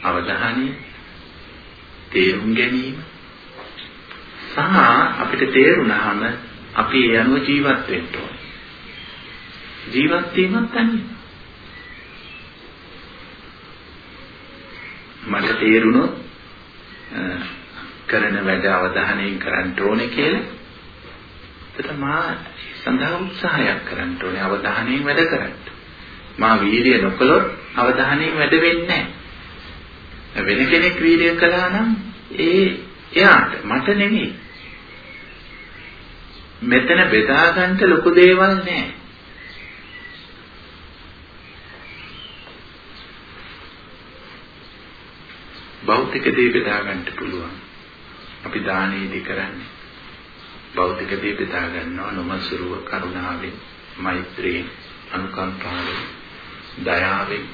[SPEAKER 1] අවධානය තේරුම් ගැනීම සහ අපිට තේරුණාම අපි ඒ අනුව ජීවත් වෙන්න ඕනේ. ජීවත් වීමත් තනිය. මට තේරුණොත් කරන වැඩ අවධානයෙන් කරන්න ඕනේ කියලා එතකොට මා සඳහා උත්සාහයක් කරන්න ඕනේ අවධානයෙන් වැඩ කරන්න. මා වීර්ය නොකළොත් අවධානයෙන් වැඩ වෙන්නේ නැහැ. වෙන කෙනෙක් වීර්ය කළා නම් ඒ එයාට මට නෙමෙයි. මෙතන බෙදා ගන්න ලොකු දේවල් නැහැ. භෞතික දේ බෙදා ගන්න පුළුවන්. අපි දානෙදි කරන්නේ භෞතික දේ බෙදා ගන්නවා නොමසුරුව කරුණාවෙන්, මෛත්‍රියෙන්, අනුකම්පාවෙන්, දයාවෙන්.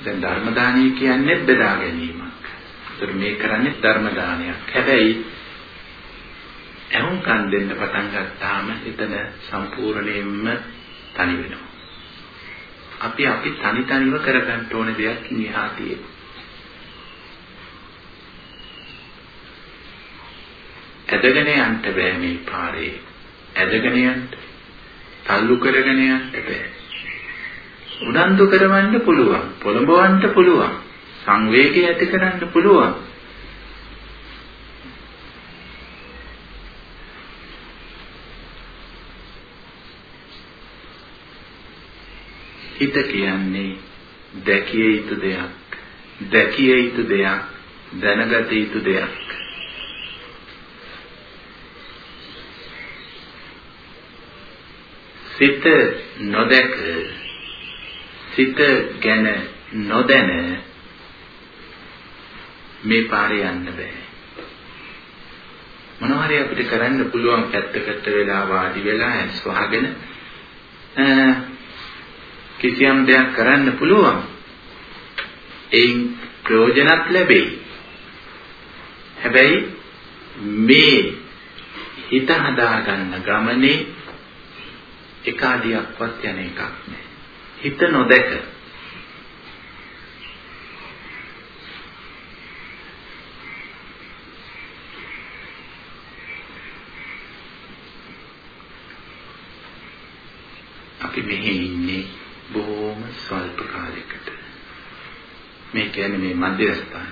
[SPEAKER 1] දැන් ධර්ම දානය කියන්නේ බෙදා ගැනීමක්. ඒතර මේ කරන්නේ ධර්ම දානයක්. හැබැයි එහුම්කන් දෙන්න පටන් ගත්තාම එතන සම්පූර්ණයෙන්ම තනි වෙනවා. අපි අපි තනි තනිව කරගන්න ඕන දෙයක් ඉහා තියෙනවා. ඇදගෙන යන්න බෑ මේ පාරේ. ඇදගෙන යන්න. තල්ලු කරගෙන යන්න බෑ. උනන්දු කරවන්න පුළුවන්. පොළඹවන්න පුළුවන්. සංවේගය ඇති කරන්න පුළුවන්. හිත කියන්නේ දැකිය යුතු දෙයක් දැකිය යුතු දෙයක් දැනගත යුතු දෙයක්. සිත නොදැක සිත ගැන නොදැන මේ පාරේ යන්න බෑ. මොනවා හරි අපිට කරන්න පුළුවන් පැත්තකට වෙලා වාඩි වෙලා ඇස් වහගෙන කිසියම් දෙයක් කරන්න පුළුවන්. එයින් ප්‍රයෝජනත් ලැබෙයි. හැබැයි මේ හිත හදාගන්න ගමනේ එකාදියක්වත් යන එකක් නෑ. හිත නොදැක අපි මෙහි ඉන්නේ බොහොම ස්වල්ප කාලයකට. මේ කියන්නේ මේ මධ්‍යස්ථාන.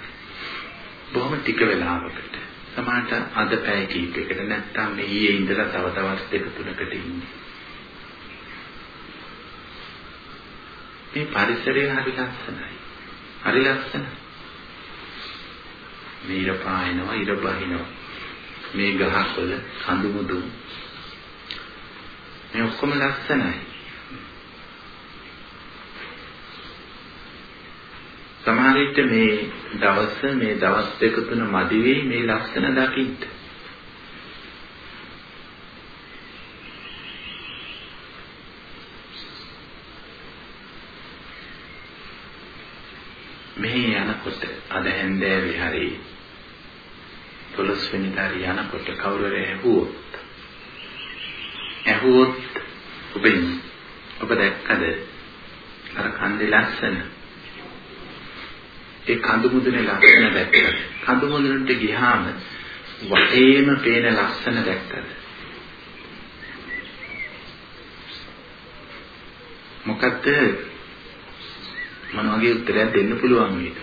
[SPEAKER 1] බොහොම ටික වෙලාවකට. සමහරට අද පැය කීපයකට නැත්තම් මේ ඊයේ ඉඳලා තව දවස් දෙක තුනකට ඉන්නේ. මේ පරිසරය හරි ලස්සනයි. හරි ලස්සනයි. මේ ඉර පායනවා, ඉර බහිනවා. මේ ගහකොළ කඳු මුදු මේ ඔක්කොම ලස්සනයි. සමහර විට මේ දවස් මේ දවස් දෙක තුන මදි වෙයි මේ ලක්ෂණ දකින්න. මේ යනකොට අද හැන්දෑවේ හරි 12 වෙනිදාරි යනකොට කවුරු හරි ඇහුවොත් ඇහුවොත් ඔබෙන් ඔබ දැක්කද අර කන්දේ ලස්සන ඒ කඳු මුදුනේ ලස්සන දැක්කද? කඳු මුදුනට ගියාම වටේම පේන ලස්සන දැක්කද? මොකද්ද මොන වගේ උත්තරයක් දෙන්න පුළුවන් මේක?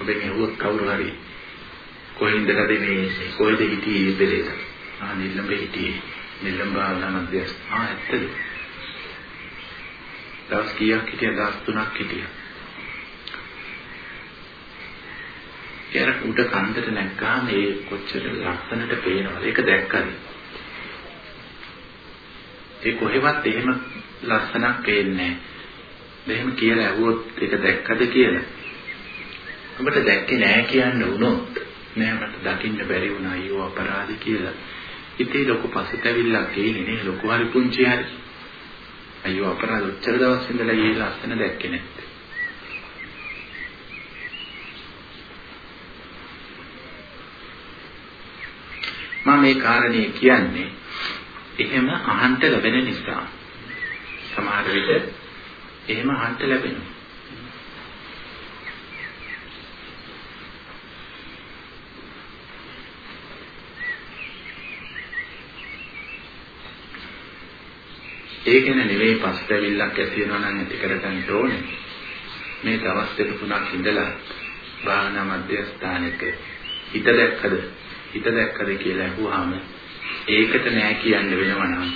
[SPEAKER 1] ඔබෙන් ඇහුවොත් කවුරු හරි කොහෙන්ද මේ කොහෙද හිටියේ බෙලේද? ආ නිල්ලඹ හිටියේ. නිල්ලඹ භාවනා මධ්‍යස්ථ. ආ ඇත්තද? දවස් කීයක් හිටියා? දවස් තුනක් හිටියා. එයාර උඩ කන්දට නැග්ගාම ඒ කොච්චර ලස්සනට පේනවද? ඒක දැක්කද? ඒ කොහෙවත් එහෙම ලස්සනක් පේන්නේ නැහැ. මෙහෙම කියලා ඇහුවොත් ඒක දැක්කද කියලා. ඔබට දැක්කේ නැහැ කියන්න වුණොත් නෑ මට දකින්න බැරි වුණා අයියෝ අපරාධ කියලා. ඉතින් ලොකු පසුතැවිල්ලක් එන්නේ නේ ලොකු හරි පුංචි හරි. අයියෝ අපරාධ උච්චර දවස් ඉඳලා ඊ ලස්සන දැක්කේ නැත්තේ. මම මේ කාරණේ කියන්නේ එහෙම අහන්න ලැබෙන නිසා. සමහර විට එහෙම අහන්න ලැබෙනවා. ඒ ගැන නෙවෙයි පස්තැවිල්ලක් ඇති වෙනවා නම් ඇති කරගන්න ඕනේ. මේ දවස් දෙක තුනක් ඉඳලා භාවනා මධ්‍යස්ථානෙක හිත දැක්කද හිත දැක්කද කියලා අහුවාම ඒකට නෑ කියන්න වෙනවා නම්.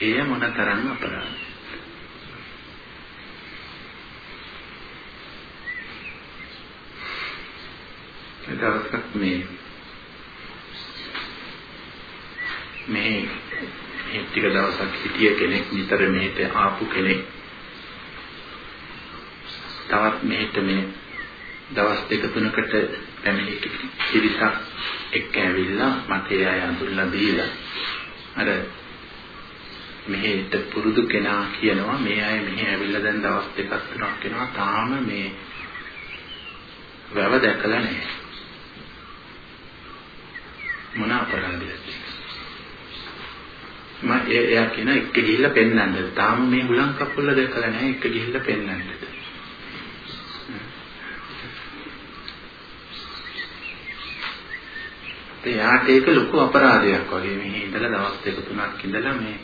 [SPEAKER 1] එය මොනතරම් අපරාධයි දවසක් මේ මේ ටික දවසක් හිටිය කෙනෙක් නිතර මෙහෙට ආපු කෙනෙක් තවත් මෙහෙට මේ දවස් දෙක තුනකට පැමිණි. පිරිසක් එක්ක ඇවිල්ලා මට ඒ අය අඳුරලා දීලා අර මෙහෙට පුරුදු කෙනා කියනවා මේ අය මෙහෙ ඇවිල්ලා දැන් දවස් දෙකක් තුනක් වෙනවා තාම මේ වැව දැකලා නැහැ. මොන අපරාධයක්ද මම එයා කියන එක ගිහිල්ලා පෙන්වන්නද තාම මේ හුලං කපුල්ල දැකලා නැහැ එක ගිහිල්ලා පෙන්වන්නද එයාට ඒක ලොකු අපරාධයක් වගේ මෙහි ඉඳලා දවස් දෙක තුනක් ඉඳලා මේ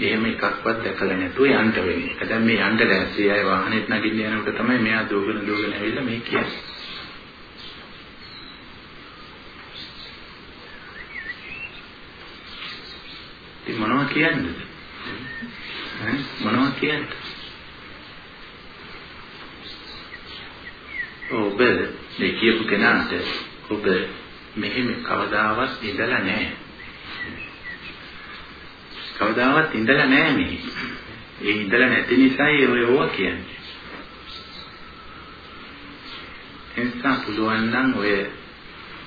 [SPEAKER 1] එහෙම එකක්වත් දැකලා නැතුව යන්න වෙන්නේ. දැන් මේ යන්න දැස්සේ අය වාහනේත් නගින්න යනකොට තමයි මෙයා දෝගන දෝගන ඇවිල්ලා මේ කියන්නේ. ඉතින් මොනවද කියන්නේ? ඈ මොනවද කියන්නේ? ඔබ මේ කියපු කෙනාට ඔබ මෙහෙම කවදාවත් ඉඳලා නැහැ. කවදාවත් ඉඳලා නැහැ මෙහි. ඒ ඉඳලා නැති නිසායි ඔය ඕවා කියන්නේ. එනිසා පුළුවන් නම් ඔය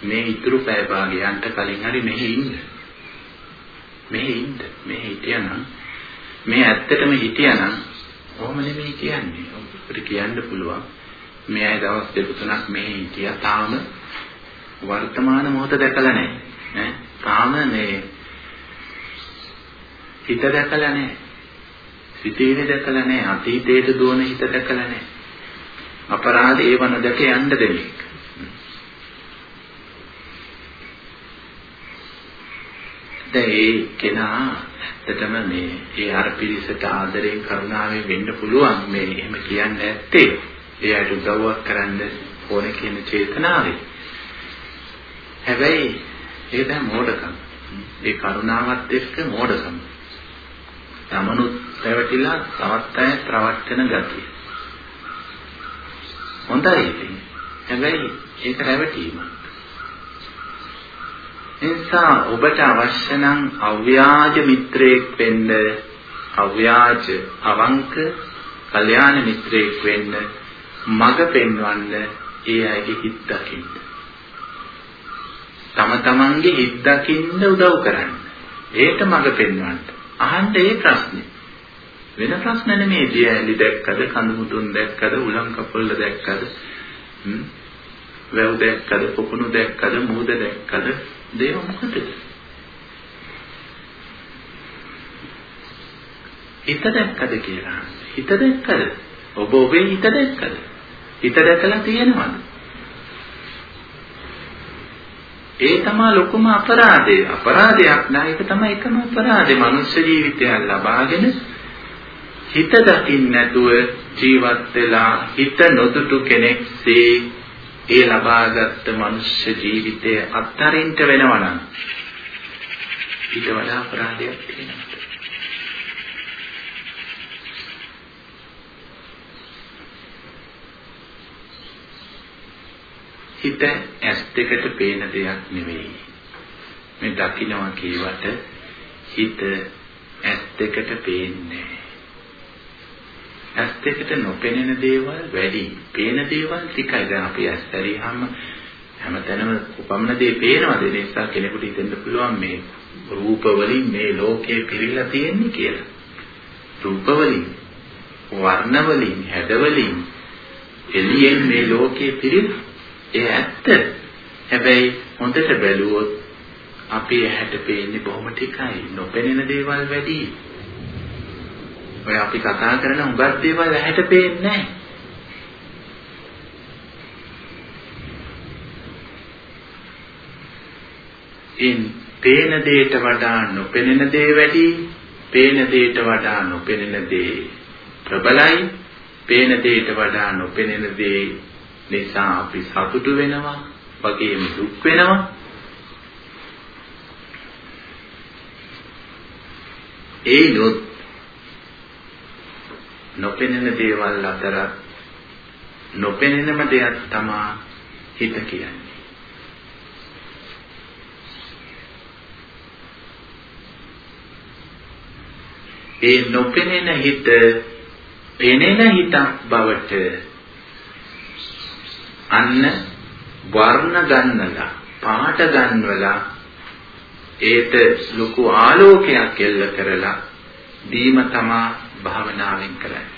[SPEAKER 1] මේ ඉතුරු පැය භාගයන්ට කලින් හරි මෙහි ඉන්න. මෙහි ඉන්න. මෙහි හිටියනම් මේ ඇත්තටම හිටියනම් කොහොම නෙමෙයි කියන්නේ. ඔබට කියන්න පුළුවන්. මේ අය දවස් දෙක තුනක් මෙහි හිටියා. තාම වර්තමාන මොහොත දැකලා නැහැ. ඈ තාම මේ හිත දැකලා නැහැ. සිතේනේ දැකලා නැහැ. අතීතයට දුවන හිත දැකලා නැහැ. අපරාධ ඒව නොදක යන්න දෙන්නේ. දැන් ඒ කෙනා ඇත්තටම මේ ඒ අර පිරිසට ආදරයෙන් කරුණාවෙන් වෙන්න පුළුවන් මේ එහෙම කියන්නේ නැත්තේ. එයාට උදව්වක් කරන්න ඕන කියන චේතනාවේ. හැබැයි ඒක දැන් මෝඩකම්. ඒ කරුණාවත් එක්ක මෝඩකම්. තමනුත් පැවටිලා තවත් අය ප්‍රවට්ටන ගතිය. හොඳයි ඉතින්. හැබැයි ඒක රැවටීමක්. එනිසා ඔබට අවශ්‍ය නම් අව්‍යාජ මිත්‍රයෙක් වෙන්න අව්‍යාජ අවංක කල්යාණ මිත්‍රයෙක් වෙන්න මඟ පෙන්වන්න ඒ අයගේ හිත් දකින්න. තම තමන්ගේ හිත් දකින්න උදව් කරන්න. ඒකට මඟ පෙන්වන්න. අහන්න ඒ ප්‍රශ්නේ. වෙන ප්‍රශ්න නෙමෙයි දියැලි දැක්කද, කඳු මුතුන් දැක්කද, උලම් කපොල්ල දැක්කද? වැව් දැක්කද, පොකුණු දැක්කද, මූද දැක්කද? දේව මොකටද? හිත දැක්කද කියලා. හිත දැක්කද? ඔබ ඔබේ හිත දැක්කද? හිත දැකලා තියෙනවද? ඒ තමයි ලොකුම අපරාධය. අපරාධයක් නෑ ඒක තමයි එකම අපරාධය. මනුෂ්‍ය ජීවිතයක් ලබාගෙන හිත දකින්න නැතුව ජීවත් වෙලා හිත නොදුටු කෙනෙක්සේ ඒ ලබාගත් මනුෂ්‍ය ජීවිතය අත්තරින්ට වෙනවා නම් ඊට වඩා අපරාධයක් තියෙනවා. හිත ඇස් දෙකට පේන දෙයක් නෙවෙයි. මේ දකින්නවා කියවට හිත ඇස් දෙකට පේන්නේ ඇස් දෙකට නොපෙනෙන දේවල් වැඩි. පේන දේවල් ටිකයි. දැන් අපි ඇස් ඇරියාම හැමතැනම උපම්න දේ පේනවද? ඒ නිසා කෙනෙකුට හිතෙන්න පුළුවන් මේ රූප වලින් මේ ලෝකේ පිරීලා තියෙන්නේ කියලා. රූප වලින්, වර්ණ වලින්, හැඩ වලින් එළියෙන් මේ ලෝකේ පිරීලා ඒ ඇත්ත. හැබැයි හොඳට බැලුවොත් අපේ ඇහැට පේන්නේ බොහොම ටිකයි. නොපෙනෙන දේවල් වැඩි. ඔය අපි කතා කරන හුඟක් දේවල් ඇහැට පේන්නේ නැහැ. ඉන් පේන දේට වඩා නොපෙනෙන දේ වැඩි. පේන දේට වඩා නොපෙනෙන දේ ප්‍රබලයි. පේන දේට වඩා නොපෙනෙන දේ නිසා අපි සතුටු වෙනවා වගේම දුක් වෙනවා. ඒ නොත් නොපෙනෙන දේවල් අතර නොපෙනෙනම දෙයක් තමා හිත කියන්නේ. ඒ නොපෙනෙන හිත පෙනෙන හිතක් බවට අන්න වර්ණ ගන්නලා පාට ගන්නවලා ඒට ලොකු ආලෝකයක් එල්ල කරලා දීම තමා භාවනාවෙන් කරන්නේ.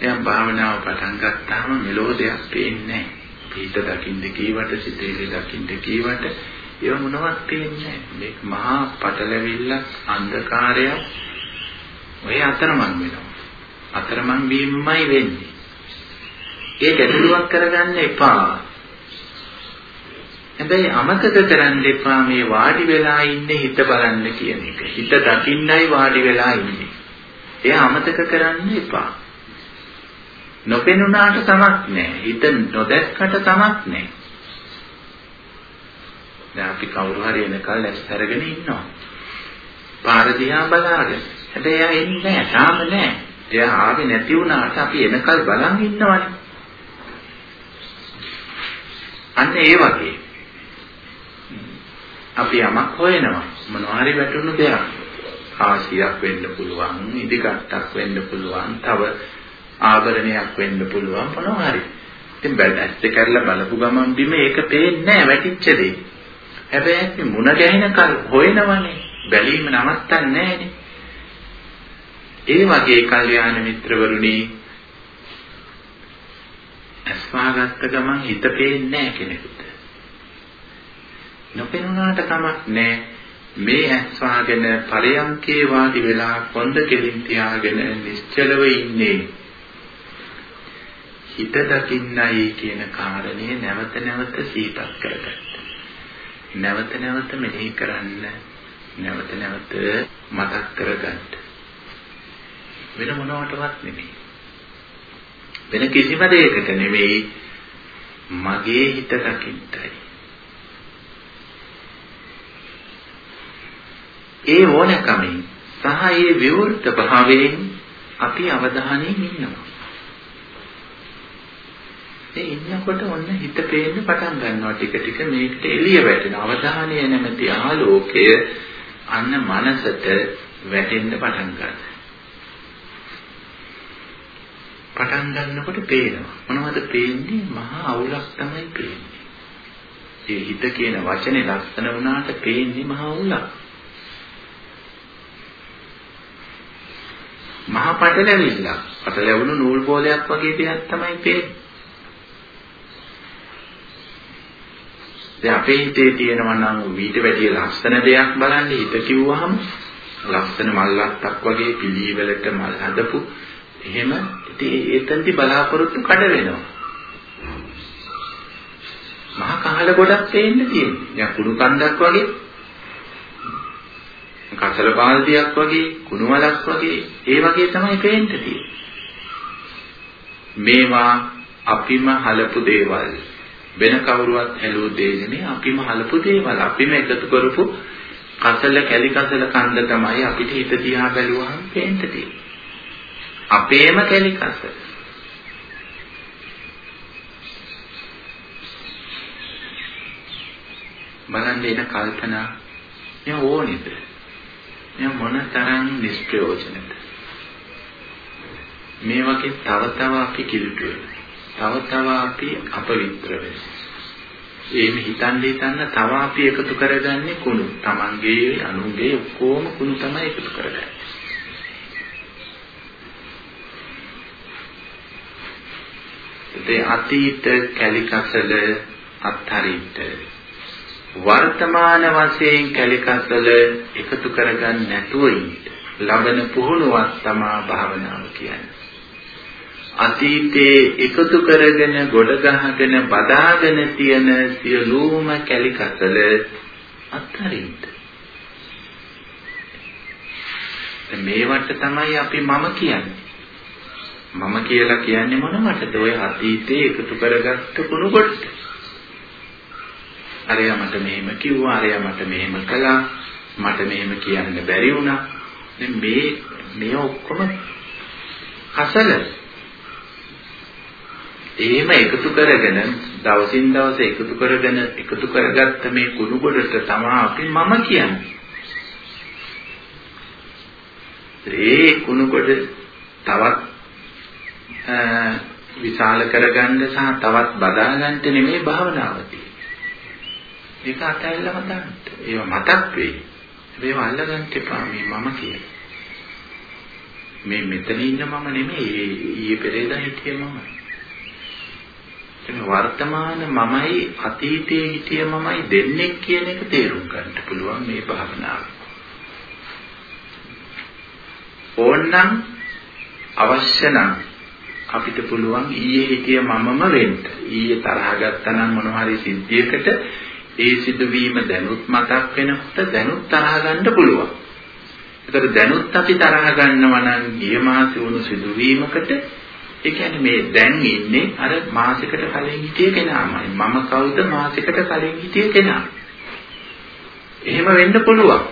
[SPEAKER 1] එයා භාවනාව පටන් ගත්තාම මෙලෝ දෙයක් පේන්නේ නැහැ. පිට දකින්න කීවට සිතේලි දකින්න කීවට ඒව මොනවත් පේන්නේ නැහැ. මේක මහා පටලැවිල්ලක් අන්ධකාරයක් ඔය අතරමං වෙනවා. අතරමං වීමමයි වෙන්නේ. ඒ ගැටලුවක් කරගන්න එපා. හැබැයි අමතක කරන්න එපා මේ වාඩි වෙලා ඉන්නේ හිත බලන්න කියන එක. හිත දකින්නයි වාඩි වෙලා ඉන්නේ. එය අමතක කරන්න එපා. නොපෙනුනාට තමක් නැහැ. හිත නොදැක්කට තමක් නැහැ. දැන් අපි කවුරු හරි එනකල් ඇස් අරගෙන ඉන්නවා. පාර දිහා බලාගෙන. හැබැයි එයා එන්නේ නැහැ. තාම නැහැ. එයා ආවේ නැති වුණාට අපි එනකල් බලන් ඉන්නවනේ. අන්න ඒ වගේ. අපි යමක් හොයනවා. මොනවා හරි වැටුණු දෙයක්. කාසියක් වෙන්න පුළුවන්, ඉදිකට්ටක් වෙන්න පුළුවන්, තව ආභරණයක් වෙන්න පුළුවන් මොනවා හරි. ඉතින් බැලැස්ස කරලා බලපු ගමන් බිම ඒක පේන්නේ නැහැ වැටිච්ච දෙයක්. හැබැයි අපි මුණ ගැහෙන කල් හොයනවනේ. බැලීම නවත්තන්නේ නැහනේ. ඒ වගේ කල්යාණ මිත්‍රවරුනි අස්වාගත්ත ගමන් හිත පේන්නේ නැහැ කෙනෙකුට. නොපෙනුනාට කමක් නැහැ. මේ ඇස්වාගෙන පරයන්කේ වාඩි වෙලා කොන්ද කෙලින් තියාගෙන නිශ්චලව ඉන්නේ. හිත දකින්නයි කියන කාරණේ නැවත නැවත සීතක් කරගන්න. නැවත නැවත මෙනෙහි කරන්න නැවත නැවත මතක් කරගන්න. වෙන මොනවටවත් නෙමෙයි. වෙන කිසිම දෙයකට නෙමෙයි මගේ හිත දකින්නයි. ඒ ඕනකමින් සහ ඒ විවෘත භාවයෙන් අපි අවධානයෙන් ඉන්නවා. ඒ ඉන්නකොට ඔන්න හිත පේන්න පටන් ගන්නවා ටික ටික මේකට එළිය වැටෙන අවධානය නැමැති ආලෝකය අන්න මනසට වැටෙන්න පටන් ගන්නවා. පටන් ගන්නකොට පේනවා. මොනවද පේන්නේ? මහා අවුලක් තමයි පේන්නේ. ඒ හිත කියන වචනේ ලස්සන වුණාට පේන්නේ මහා අවුලක්. මහා පටලැවිල්ලක්. පටලැවුණු නූල් බෝලයක් වගේ දෙයක් තමයි පේන්නේ. දැන් අපේ හිතේ තියෙනවා නම් ඊට වැඩිය ලස්සන දෙයක් බලන්න හිත කිව්වහම ලස්සන මල්ලත්තක් වගේ පිළිවෙලට මල් හදපු එහෙම ඉතින් එතනදි බලාපොරොත්තු කඩ වෙනවා. මහා කහල ගොඩක් පේන්න තියෙනවා. දැන් කුණු කන්දක් වගේ කසල බාල්දියක් වගේ කුණු වලක් වගේ ඒ වගේ තමයි පේන්න තියෙන්නේ. මේවා අපිම හලපු දේවල්. වෙන කවුරුවත් හැලුව දෙය නෙමෙයි අපිම හලපු දේවල් අපිම එකතු කරපු කසල කැලි කසල කන්ද තමයි අපිට හිත දිහා බැලුවහම පේන්න තියෙන්නේ. අපේම කැලි කසල. බලන්න එන කල්පනා මේ ඕනෙද? මේ මොන තරම් නිෂ්ප්‍රයෝජනද? මේ වගේ තව තව අපි කිලුට වෙනවා. තව තව අපි අපවිත්‍ර වෙනවා. එහෙම හිතන්න හිතන්න තව අපි එකතු කරගන්නේ කුණු. Tamange අනුගේ ඔක්කොම කුණු තමයි එකතු කරගන්නේ. ඒ අතීත කැලිකසල අත්හරින්න වර්තමාන වශයෙන් කැලිකසල එකතු කරගන්න නැතුව ඉන්න ලබන පුහුණුවක් තමා භාවනාව කියන්නේ. අතීතයේ එකතු කරගෙන ගොඩ ගහගෙන බදාගෙන තියෙන සියලුම කැලිකසල අත්හරින්න. මේවට තමයි අපි මම කියන්නේ. මම කියලා කියන්නේ මොනවටද? ඔය අතීතයේ එකතු කරගත්ත කුණු කොට. අරයා මට මෙහෙම කිව්වා, අරයා මට මෙහෙම කළා, මට මෙහෙම කියන්න බැරි වුණා. දැන් මේ මේ ඔක්කොම කසල එහෙම එකතු කරගෙන දවසින් දවස එකතු කරගෙන එකතු කරගත්ත මේ කුණු ගොඩට තමයි අපි මම කියන්නේ. ඒ කුණු කොට තවත් විශාල කරගන්න සහ තවත් බදා ගන්නට නෙමෙයි භාවනාව තියෙන්නේ. ඒක අතහැරලා මතන්න. ඒව මතක් වෙයි. ඒව අල්ලගන්න එපා මේ මම කියලා. මේ මෙතන ඉන්න මම නෙමෙයි ඊයේ පෙරේදා හිටිය මම. එතන වර්තමාන මමයි අතීතයේ හිටිය මමයි දෙන්නේ කියන එක තේරුම් ගන්න පුළුවන් මේ භාවනාව. ඕන්නම් අවශ්‍ය නම් අපිට පුළුවන් ඊයේ හිටිය මමම වෙන්න. ඊයේ තරහ ගත්තා නම් මොන හරි සිද්ධියකට ඒ සිදුවීම දැනුත් මතක් වෙනකොට දැනුත් තරහ ගන්න පුළුවන්. ඒතර දැනුත් අපි තරහ ගන්නවා නම් ගිය මාසේ වුණු සිදුවීමකට ඒ කියන්නේ මේ දැන් ඉන්නේ අර මාසෙකට කලින් හිටිය කෙනාමයි. මම කවුද මාසෙකට කලින් හිටිය කෙනා. එහෙම වෙන්න පුළුවන්.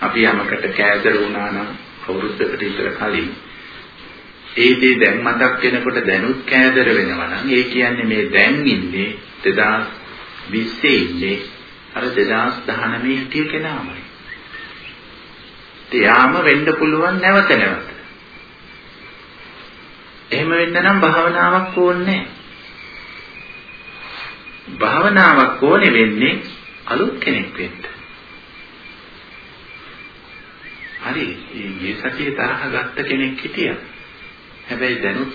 [SPEAKER 1] අපි යමකට කෑදර වුණා නම් අවුරුද්දකට විතර කලින් ඒ දේ දැන් මතක් වෙනකොට දැනුත් කෑදර වෙනවා නම් ඒ කියන්නේ මේ දැන් ඉන්නේ 2020 ඉන්නේ අර 2019 හිටිය කෙනාමයි. එයාම වෙන්න පුළුවන් නැවත නැවත. එහෙම වෙන්න නම් භාවනාවක් ඕනේ භාවනාවක් ඕනේ වෙන්නේ අලුත් කෙනෙක් වෙන්න. හරි, මේ සතියේ තරහ ගත්ත කෙනෙක් හිටියා. හැබැයි දැනුත්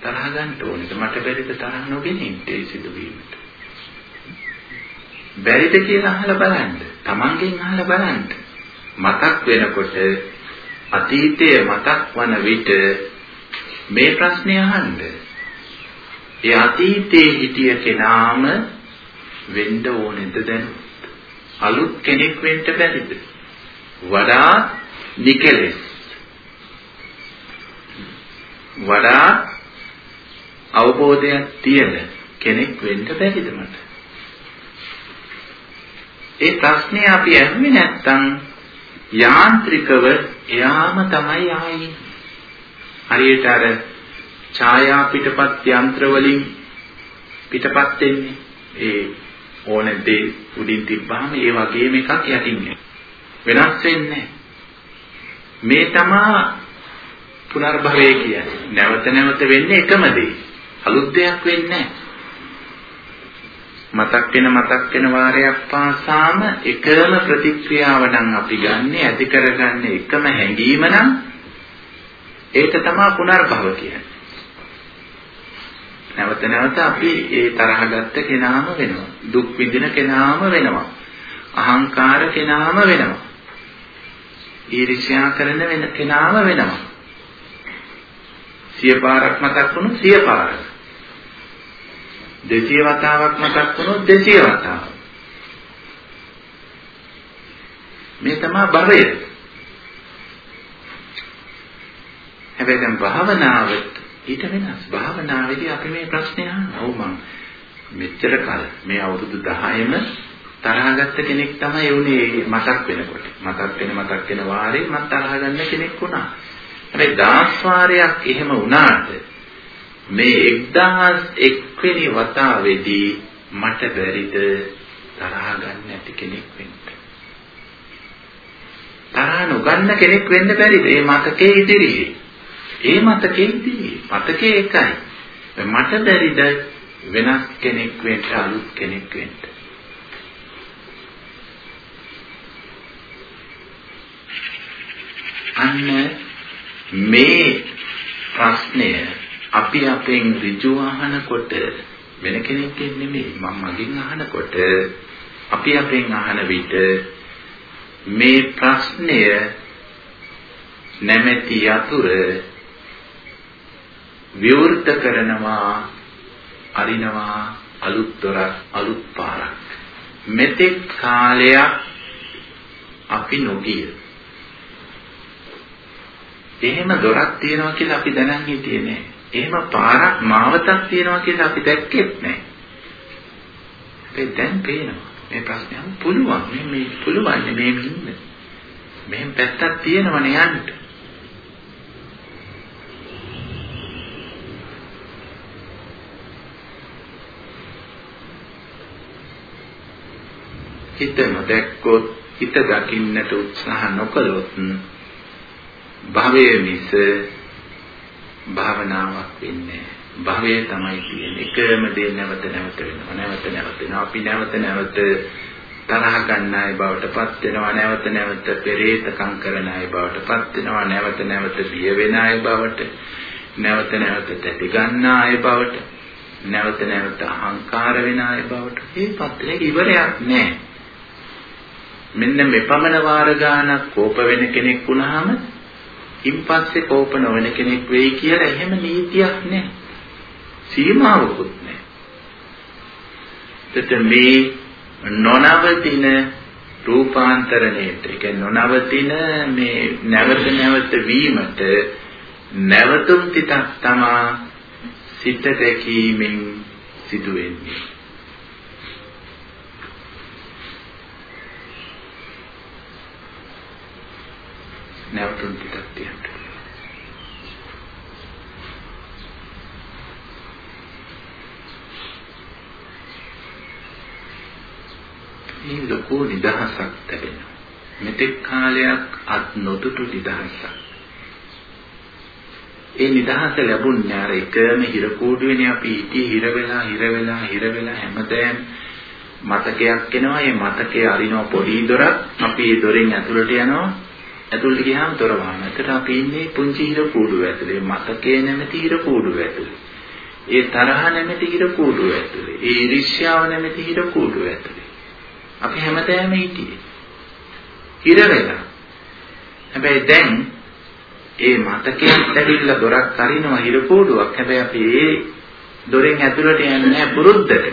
[SPEAKER 1] තරහ ගන්න ඕනේ. මට බැරිද තරහ නොගෙන ඉන්න ඒ සිදුවීමට. බැරිද කියලා අහලා බලන්න. Tamangen අහලා බලන්න. මතක් වෙනකොට අතීතයේ මතක් වන විට මේ ප්‍රශ්නේ අහන්න. ඒ අතීතයේ හිටිය කෙනාම වෙන්න ඕනේද දැන්? අලුත් කෙනෙක් වෙන්න බැරිද? වඩා නිකලෙස් වඩා අවබෝධයක් තියෙන කෙනෙක් වෙන්න බැරිද මට? ඒ ප්‍රශ්නේ අපි ඇහුවේ නැත්තම් යාන්ත්‍රිකව එයාම තමයි ආයේ. හරියට අර ඡායා පිටපත් යන්ත්‍ර වලින් පිටපත් වෙන්නේ. ඒ ඕනේ දේ උඩින් තිබ්බාම ඒ වගේම එකක් යටින් වෙනස් වෙන්නේ මේ තමා පුනර්භවය කියන්නේ. නැවත නැවත වෙන්නේ එකම දේ. අලුත් දෙයක් වෙන්නේ මතක් වෙන මතක් වෙන වාරයක් පාසාම එකම ප්‍රතික්‍රියාව නම් අපි ගන්න ඇති කරගන්න එකම හැඟීම නම් ඒක තමයි පුනර්භව කියන්නේ. නැවත නැවත අපි ඒ තරහ ගත්ත කෙනාම වෙනවා. දුක් විඳින කෙනාම වෙනවා. අහංකාර කෙනාම වෙනවා. ඊර්ෂ්‍යා කරන වෙන කෙනාම වෙනවා. සිය පාරක් මතක් වුණොත් සිය පාරක්. 200 වතාවක් මතක් වුණොත් 200 වතාවක්. මේ තමයි භවය. හැබැයි දැන් භාවනාවට ඊට වෙනස්. භාවනාවේදී අපි මේ ප්‍රශ්නේ අහනවා. ඔව් මං මෙච්චර කල මේ අවුරුදු 10ෙම තරහගත්ත කෙනෙක් තමයි උනේ මතක් වෙනකොට. මතක් වෙන මතක් වෙන වාරේ මම තරහ ගන්න කෙනෙක් වුණා. හැබැයි දහස් වාරයක් එහෙම වුණාට මේ 1001 වෙනි වතාවේදී මට බැරිද තරහ ගන්න නැති කෙනෙක් වෙන්න. තරහ නොගන්න කෙනෙක් වෙන්න බැරිද? ඒ මතකයේ ඉදිරියේ. ඒ මතකයේ ඉදිරියේ. මතකයේ එකයි. මට බැරිද වෙනස් කෙනෙක් වෙන්න අලුත් කෙනෙක් වෙන්න. අන්න මේ ප්‍රශ්නය අපි අපෙන් ඍජු අහනකොට වෙන කෙනෙක්ගෙන් නෙමෙයි මම මගෙන් අහනකොට අපි අපෙන් අහන විට මේ ප්‍රශ්නය නැමැති යතුර විවෘත කරනවා අරිනවා අලුත් දොරක් අලුත් පාරක් මෙතෙක් කාලයක් අපි නොගිය එහෙම දොරක් තියෙනවා කියලා අපි දැනන් හිටියේ නෑ. එහෙම පාරක් මාවතක් තියෙනවා කියලා අපි දැක්කෙත් නෑ. ඒ දැන් පේනවා. මේ ප්‍රශ්නය පුළුවන්. මේ මේ පුළුවන් මේ ඉන්න. මෙහෙම පැත්තක් තියෙනවනේ යන්න. හිත නොදැක්කොත් හිත දකින්නට උත්සාහ නොකළොත් භවයේ මිස භාවනාවක් වෙන්නේ භවය තමයි තියෙන්නේ. එකම දේ නැවත නැවත වෙනවා. නැවත නැවත වෙනවා. අපි නැවත නැවත තරහ ගන්න අය බවට පත් වෙනවා. නැවත නැවත පෙරේතකම් කරන අය බවට පත් වෙනවා. නැවත නැවත බිය වෙන අය බවට නැවත නැවත තැති ගන්න අය බවට නැවත නැවත අහංකාර වෙන අය බවට. මේ පත්‍රයේ ඉවරයක් නැහැ මෙන්න මෙපමණ වාර ගානක් කෝප වෙන කෙනෙක් වුණාම ඉන්පස්සේ කෝප නොවන කෙනෙක් වෙයි කියලා එහෙම නීතියක් නැහැ. සීමාවකුත් නැහැ. එතකොට මේ නොනවතින රූපාන්තරණයට ඒ කියන්නේ නොනවතින මේ නැවත නැවත වීමට නැවතුම් තිතක් තමා සිත දැකීමෙන් සිදු නැවතුම් ටිකක් තියන්න. මේ ලොකු නිදහසක් ලැබෙනවා. මෙතෙක් කාලයක් අත් නොදුටු නිදහසක්. ඒ නිදහස ලැබුණේ අර එකම හිර කූඩුවේනේ අපි හිටියේ හිර වෙලා හිර වෙලා හිර වෙලා හැමදේම මතකයක් එනවා. මේ මතකයේ අරිනවා පොඩි දොරක්. අපි ඒ දොරෙන් ඇතුළට යනවා. ඇතුළට ගියාම දොර වහන. එතන අපි ඉන්නේ පුංචි හිර කූඩුව ඇතුලේ. මතකයේ නැමැති හිර කූඩුව ඇතුලේ. ඒ තරහ නැමැති හිර කූඩුව ඇතුලේ. ඒ iriශ්‍යාව නැමැති හිර කූඩුව ඇතුලේ. අපි හැමතැනම හිටියේ. හිර වෙලා. හැබැයි දැන් ඒ මතකයක් ඇවිල්ලා දොරක් අරිනවා හිර කූඩුවක්. හැබැයි අපි ඒ දොරෙන් ඇතුළට යන්නේ නැහැ පුරුද්දට.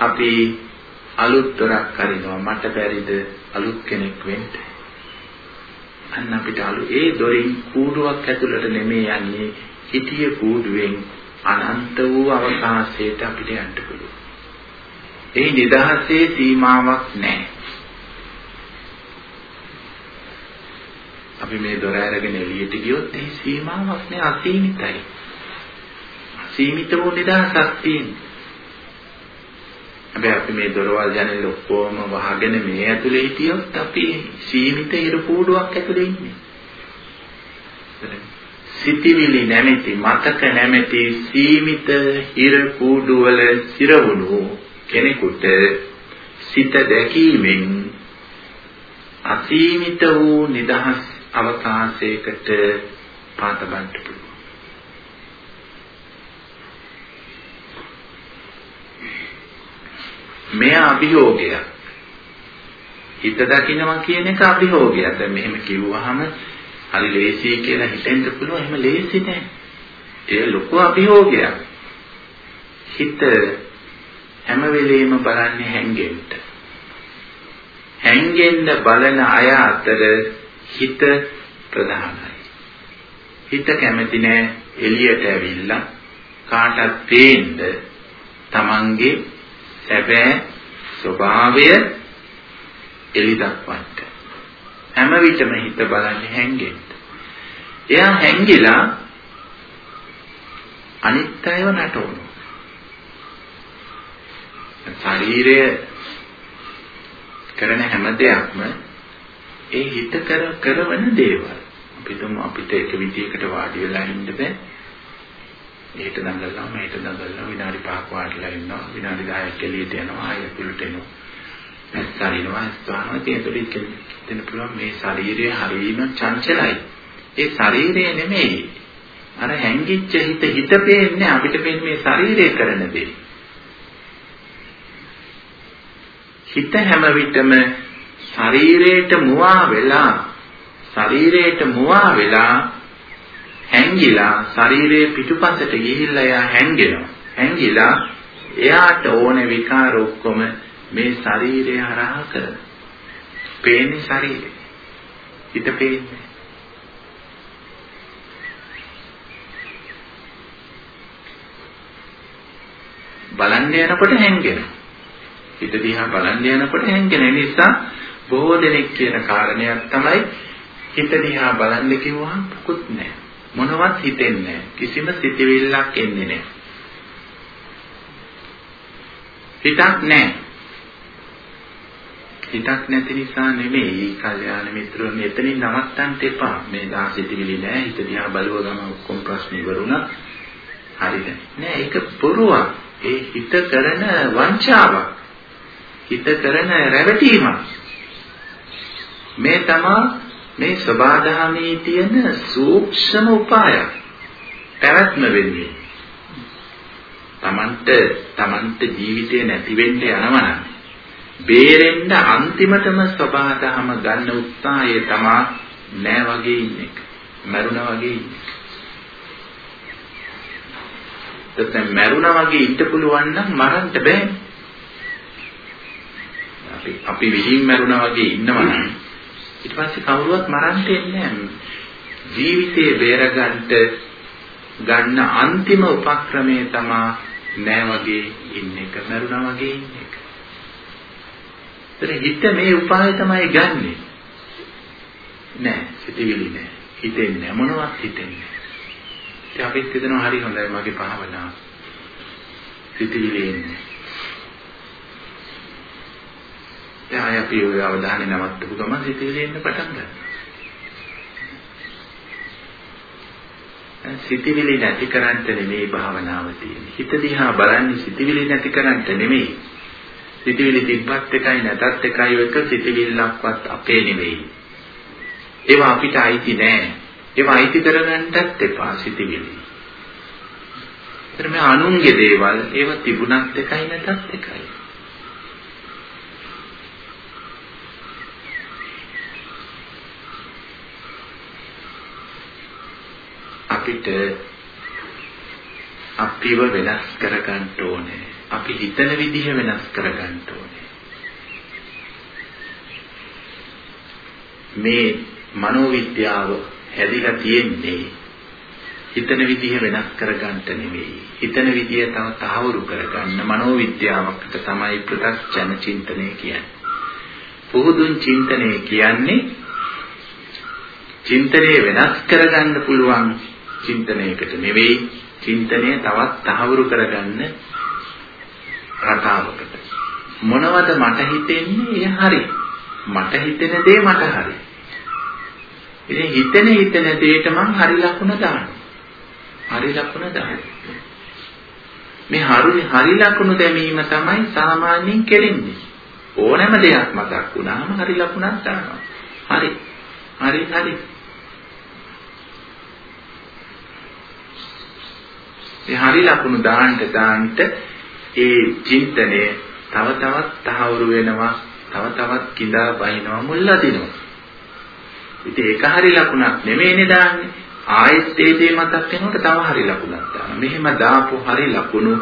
[SPEAKER 1] අපි අලුත් දොරක් අරිනවා. මට බැරිද අලුත් කෙනෙක් වෙන්න? අන්න අපිට අලු ඒ දොරින් කූඩුවක් ඇතුළට නෙමෙයි යන්නේ හිටිය කූඩුවෙන් අනන්ත වූ අවකාශයට අපිට යන්න පුළුවන්. ඒ නිදහසේ සීමාවක් නැහැ. අපි මේ දොර අරගෙන එළියට ගියොත් ඒ සීමාවක් නෑ අසීමිතයි. අසීමිත වූ නිදහසක් තියෙනවා. හැබැයි අපි මේ දොරවල් ජනෙල් ඔක්කොම වහගෙන මේ ඇතුලේ හිටියොත් අපි සීමිත ඉර කූඩුවක් ඇතුලේ ඉන්නේ. සිටිවිලි නැමැති මතක නැමැති සීමිත ඉර කූඩුවල සිරවුණු කෙනෙකුට සිත දැකීමෙන් අසීමිත වූ නිදහස් අවකාශයකට පාතබන්න පුළුවන්. මෙය අභියෝගයක්. හිත දකින්නවා කියන එක අභියෝගයක්. දැන් මෙහෙම කිව්වහම හරි ලේසි කියලා හිතෙන්න පුළුවන්. එහෙම ලේසි නෑ. ඒ ලොකු අභියෝගයක්. හිත හැම වෙලෙම බලන්නේ හැංගෙන්න. හැංගෙන්න බලන අය අතර හිත ප්‍රධානයි. හිත කැමති නෑ එළියට ඇවිල්ලා කාටත් පේන්න තමන්ගේ සැබෑ ස්වභාවය එලි දක්වන්න. හැම විටම හිත බලන්නේ හැංගෙන්න. එයා හැංගිලා අනිත් අයව නටවනවා. ශරීරය කරන හැම දෙයක්ම ඒ හිත කර කරන දේවල්. අපි තුමු අපිට එක විදියකට වාඩි වෙලා ඉන්න බෑ. එහෙට දඟලනවා මෙහෙට දඟලනවා විනාඩි 5ක් වාඩිලා ඉන්නවා විනාඩි 10ක් එළියට යනවා ආයෙ පිළිට එනවා. ඇස්සරිනවා ස්ථානවල තියෙන දෙන්න පුළුවන් මේ ශරීරය හරීම චංචලයි. ඒ ශරීරය නෙමෙයි. අර හැංගිච්ච හිත හිත පේන්නේ අපිට පේන්නේ මේ ශරීරය කරන දේ. හිත හැම විටම ශරීරයට මුවා වෙලා ශරීරයට මුවා වෙලා හැංගිලා ශරීරයේ පිටුපසට ගිහිල්ලා එයා හැංගෙනවා. හැංගිලා එයාට ඕන විකාර ඔක්කොම මේ ශරීරය හරහා කරන. පේන්නේ ශරීරය. හිත පේන්නේ. බලන්න යනකොට හැංගෙනවා. හිත දිහා බලන්න යනකොට හැංගෙන නිසා බොහෝ දෙනෙක් කියන කාරණයක් තමයි හිත දිහා බලන්න කිව්වහම පුකුත් නැහැ. මොනවත් හිතෙන්නේ කිසිම සිතවිල්ලක් එන්නේ නැහැ. හිතක් නැහැ. හිතක් නැති නිසා නෙමෙයි කල්යාණ මිත්‍රයන් එතනින් නවත්තන්න එපා. මේ දාසිතවිලි නෑ හිත දිහා බලුව ගම ඔක්කොම ප්‍රශ්න ඉවරුණා. හරිද? නෑ ඒක බොරුවක්. ඒ හිත කරන වංචාවක්. හිත කරන රැවටීමක්. මේ තමා මේ සබාධාමේ තියෙන සූක්ෂම උපායක්. පැවැත්ම වෙන්නේ. Tamanට Tamanට ජීවිතේ නැති වෙන්න යනවනම් බේරෙන්න අන්තිමටම සබාධම ගන්න උත්සාහය තමා නෑ වගේ ඉන්න එක. මරුණා වගේ ඉන්න එක. දැන් මරුණා වගේ ඉන්න පුළුවන් නම් මරන්න බෑ. අපි අපි විහිං මරුණා වගේ ඉන්නවා නම් ඊට පස්සේ කවුරුවත් මරන්න එන්නේ නෑ. ජීවිතේ බේරගන්න ගන්න අන්තිම උපක්‍රමය තමා නෑ වගේ ඉන්න එක මරුණා වගේ ඉන්න එක. ඒතර හිත මේ උපාය තමයි ගන්නෙ. නෑ සිතවිලි නෑ. හිතෙන්නේ මොනවත් හිතෙන්නේ. ඉතින් අපිත් හිතනවා හරි හොඳයි මගේ භාවනාව. සිතවිලි එන්නේ. දැන් අපි ඔය අවධානය නවත්තපු ගමන් සිතවිලි එන්න පටන් ගන්නවා. සිතවිලි නැති කරන්ට නෙමෙයි භාවනාව තියෙන්නේ. හිත දිහා බලන්නේ සිතවිලි නැති කරන්ට නෙමෙයි. සිතවිලි තිබ්බත් එකයි නැතත් එකයි ඔය එක සිතවිල්ලක්වත් අපේ නෙමෙයි. ඒවා අපිට අයිති නෑ. ඒවා අයිති කරගන්නත් එපා සිතවිලි. ඒතර මේ අනුන්ගේ දේවල් ඒවා තිබුණත් එකයි නැතත් එකයි. අපිට අපිව වෙනස් කරගන්න ඕනේ. අපි හිතන විදිහ වෙනස් කරගන්න ඕනේ. මේ මනෝවිද්‍යාව හැදිලා තියෙන්නේ හිතන විදිහ වෙනස් කරගන්න නෙවෙයි. හිතන විදිය තව තහවුරු කරගන්න මනෝවිද්‍යාවකට තමයි ප්‍රත්‍යක්ෂණ චින්තනය කියන්නේ. පුහුදුන් චින්තනය කියන්නේ චින්තනය වෙනස් කරගන්න පුළුවන් චින්තනයකට නෙවෙයි චින්තනය තවත් තහවුරු කරගන්න රටාවකට. මොනවද මට හිතෙන්නේ? ඒ හරි. මට හිතෙන දේ මට හරි. ඉතින් හිතෙන හිතෙන දේට මං හරි ලකුණ දානවා හරි ලකුණ දානවා මේ හරි හරි ලකුණු දැමීම තමයි සාමාන්‍යයෙන් කෙරෙන්නේ. ඕනෑම දෙයක් මතක් වුණාම හරි ලකුණක් දානවා. හරි. හරි හරි. ඒ හරි ලකුණු දාන්න දාන්න ඒ චින්තනය තව තවත් තහවුරු වෙනවා තව තවත් කිඳා බහිනවා මුල් අදිනවා ඉතින් ඒක හරි ලකුණක් නෙමෙයිනේ දාන්නේ. ආයෙත් ඒ දේ මතක් වෙනකොට තව හරි ලකුණක් දානවා. මෙහෙම දාපු හරි ලකුණු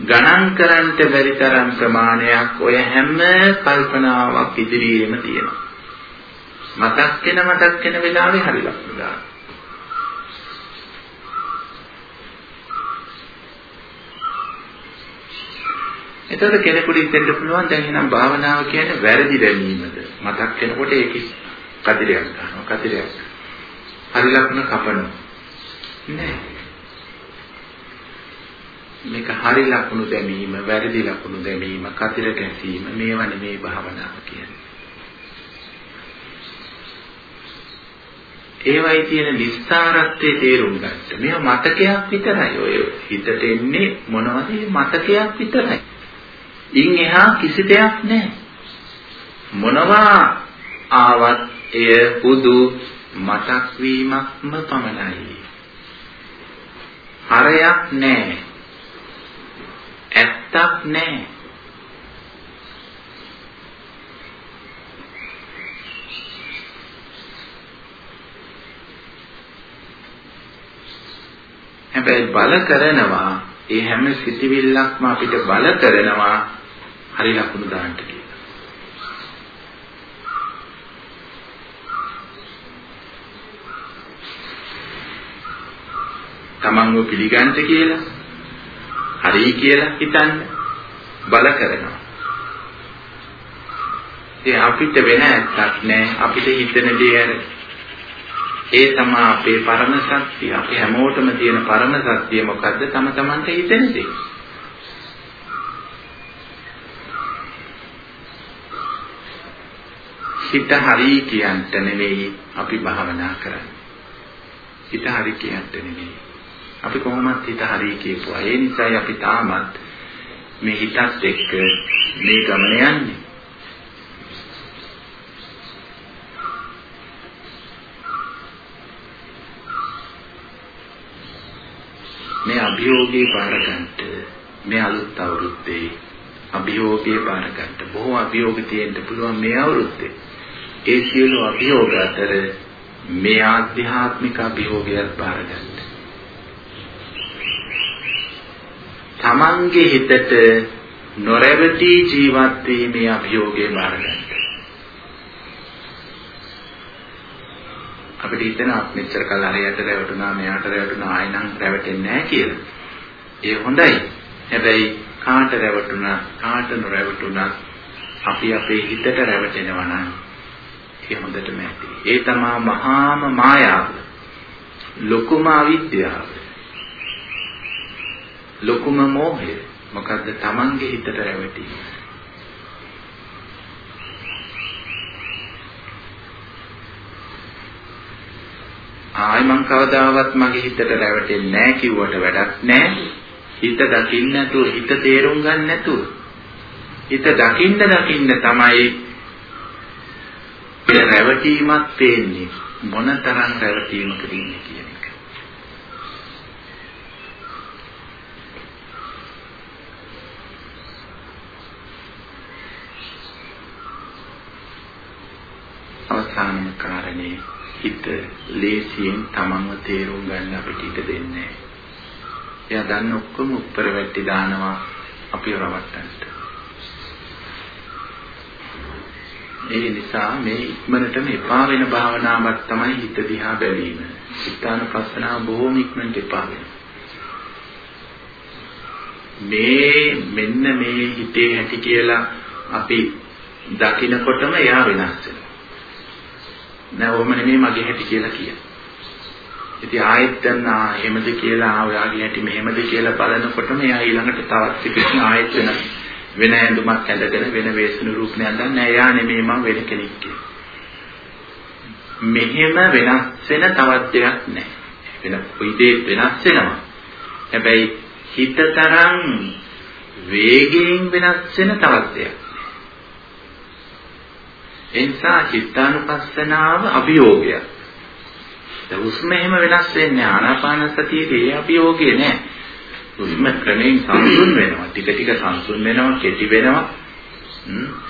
[SPEAKER 1] ගණන් කරන්නට බැරි තරම් ප්‍රමාණයක් ඔය හැම කල්පනාවක් ඉදිරියේම තියෙනවා. මතක් වෙන මතක් වෙන වෙලාවේ හරි ලකුණු දානවා එතකොට කෙනෙකුට හිතෙන්න පුළුවන් දැන් එහෙනම් භාවනාව කියන්නේ වැරදි දැනීමද මතක් වෙනකොට ඒක කතිරයක් ගන්නවා කතිරයක් හරි ලකුණ කපනවා නෑ මේක හරි ලකුණු දැමීම වැරදි ලකුණු දැමීම කතිර ගැසීම මේවා නෙමේ භාවනාව කියන්නේ ඒවයි තියෙන නිස්සාරත්වයේ තේරුම් ගන්න. මේවා මතකයක් විතරයි. ඔය හිතට එන්නේ මොනවද? මතකයක් විතරයි. ඉන් එහා කිසි දෙයක් නැහැ. මොනවා ආවත් එය හුදු මතක් වීමක්ම පමණයි. හරයක් නැහැ. ඇත්තක් නැහැ. හැබැයි බල කරනවා ඒ හැම සිටිවිල්ලක්ම අපිට බල කරනවා හරි ලකුණු දාන්න කියලා. තමන්ව පිළිගන්න කියලා හරි කියලා හිතන්න බල කරනවා. ඒ අපිට වෙන ඇත්තක් නෑ අපිට හිතන දේ අර ඒ තමයි අපේ පරම සත්‍ය. අපි හැමෝටම තියෙන පරම සත්‍ය මොකද්ද? තම තමන්ට හිතෙන දේ. හිත හරි කියන්ට නෙවෙයි අපි භාවනා කරන්නේ. හිත හරි කියන්ට නෙවෙයි. අපි කොහොමද හිත හරි කියපුවා. ඒ නිසායි අපි තාමත් මේ හිතත් එක්ක මේ ගමන යන්නේ. මේ අභියෝගේ පාරකන්ට මේ අලුත් අවුරුද්දේ අභියෝගේ පාරකන්ට බොහෝ අභියෝග තියෙන්න පුළුවන් මේ අවුරුද්දේ. ඒ සියලු අභියෝග අතර මේ ආධ්‍යාත්මික අභියෝගයක් පාරගන්න. තමන්ගේ හිතට නොරැවටි ජීවත් වීමේ අභියෝගේ බාරගන්න. අපිට හිතෙනවා මෙච්චර කල් හරියට රැවටුණා මෙයාට රැවටුණා ආයෙ නම් රැවටෙන්නේ නැහැ කියලා. ඒ හොඳයි. හැබැයි කාට රැවටුණා කාට නොරැවටුණා අපි අපේ හිතට රැවටෙනවා නම් ඒ හොඳටම ඇති. ඒ තමා මහාම මායාව. ලොකුම අවිද්‍යාව. ලොකුම මෝහය. මොකද්ද තමන්ගේ හිතට රැවටීම. ආයි මං කවදාවත් මගේ හිතට රැවටෙන්නේ නැහැ කිව්වට වැඩක් නැහැ. හිත දකින්න නැතුව හිත තේරුම් ගන්න නැතුව හිත දකින්න දකින්න තමයි ඒ රැවටීමක් පේන්නේ මොනතරම් රැවටීමකද ඉන්නේ කියන එක. අවසානම කාරණේ හිත ලේසියෙන් තමන්ව තේරුම් ගන්න අපිට ඉඩ දෙන්නේ නැහැ. එයා දන්න ඔක්කොම උත්තර වැටි දානවා අපිව රවට්ටන්න. ඒ නිසා මේ ඉක්මනටම එපා වෙන භාවනාවක් තමයි හිත දිහා බැලීම. චිත්තානුපස්සනාව බොහොම ඉක්මනට එපා වෙනවා. මේ මෙන්න මේ හිතේ ඇති කියලා අපි දකිනකොටම එයා වෙනස් වෙනවා. නෑ ඔහොම නෙමෙයි මගේ හැටි කියලා කියන. ඉතින් ආයෙත් දැන් ආ එහෙමද කියලා ආ ඔයාගේ හැටි මෙහෙමද කියලා බලනකොටම එයා ඊළඟට තවත් පිටින් ආයෙත් වෙන වෙන ඇඳුමක් ඇඳගෙන වෙන වේශන රූපණයක් ගන්න නෑ එයා නෙමෙයි මම වෙන කෙනෙක් කියලා. මෙහෙම වෙනස් වෙන තවත් දෙයක් නෑ. වෙන කොයි දෙයක් වෙනස් වෙනවා. හැබැයි හිතතරම් වේගයෙන් වෙනස් වෙන තවත් දෙයක්. එනිසා චිත්තානුපස්සනාව අභියෝගයක්. දැන් හුස්ම එහෙම වෙනස් වෙන්නේ ආනාපාන සතියේ ඒ අභියෝගේ නෑ. හුස්ම ක්‍රමයෙන් සංසුන් වෙනවා. ටික ටික සංසුන් වෙනවා, කෙටි වෙනවා,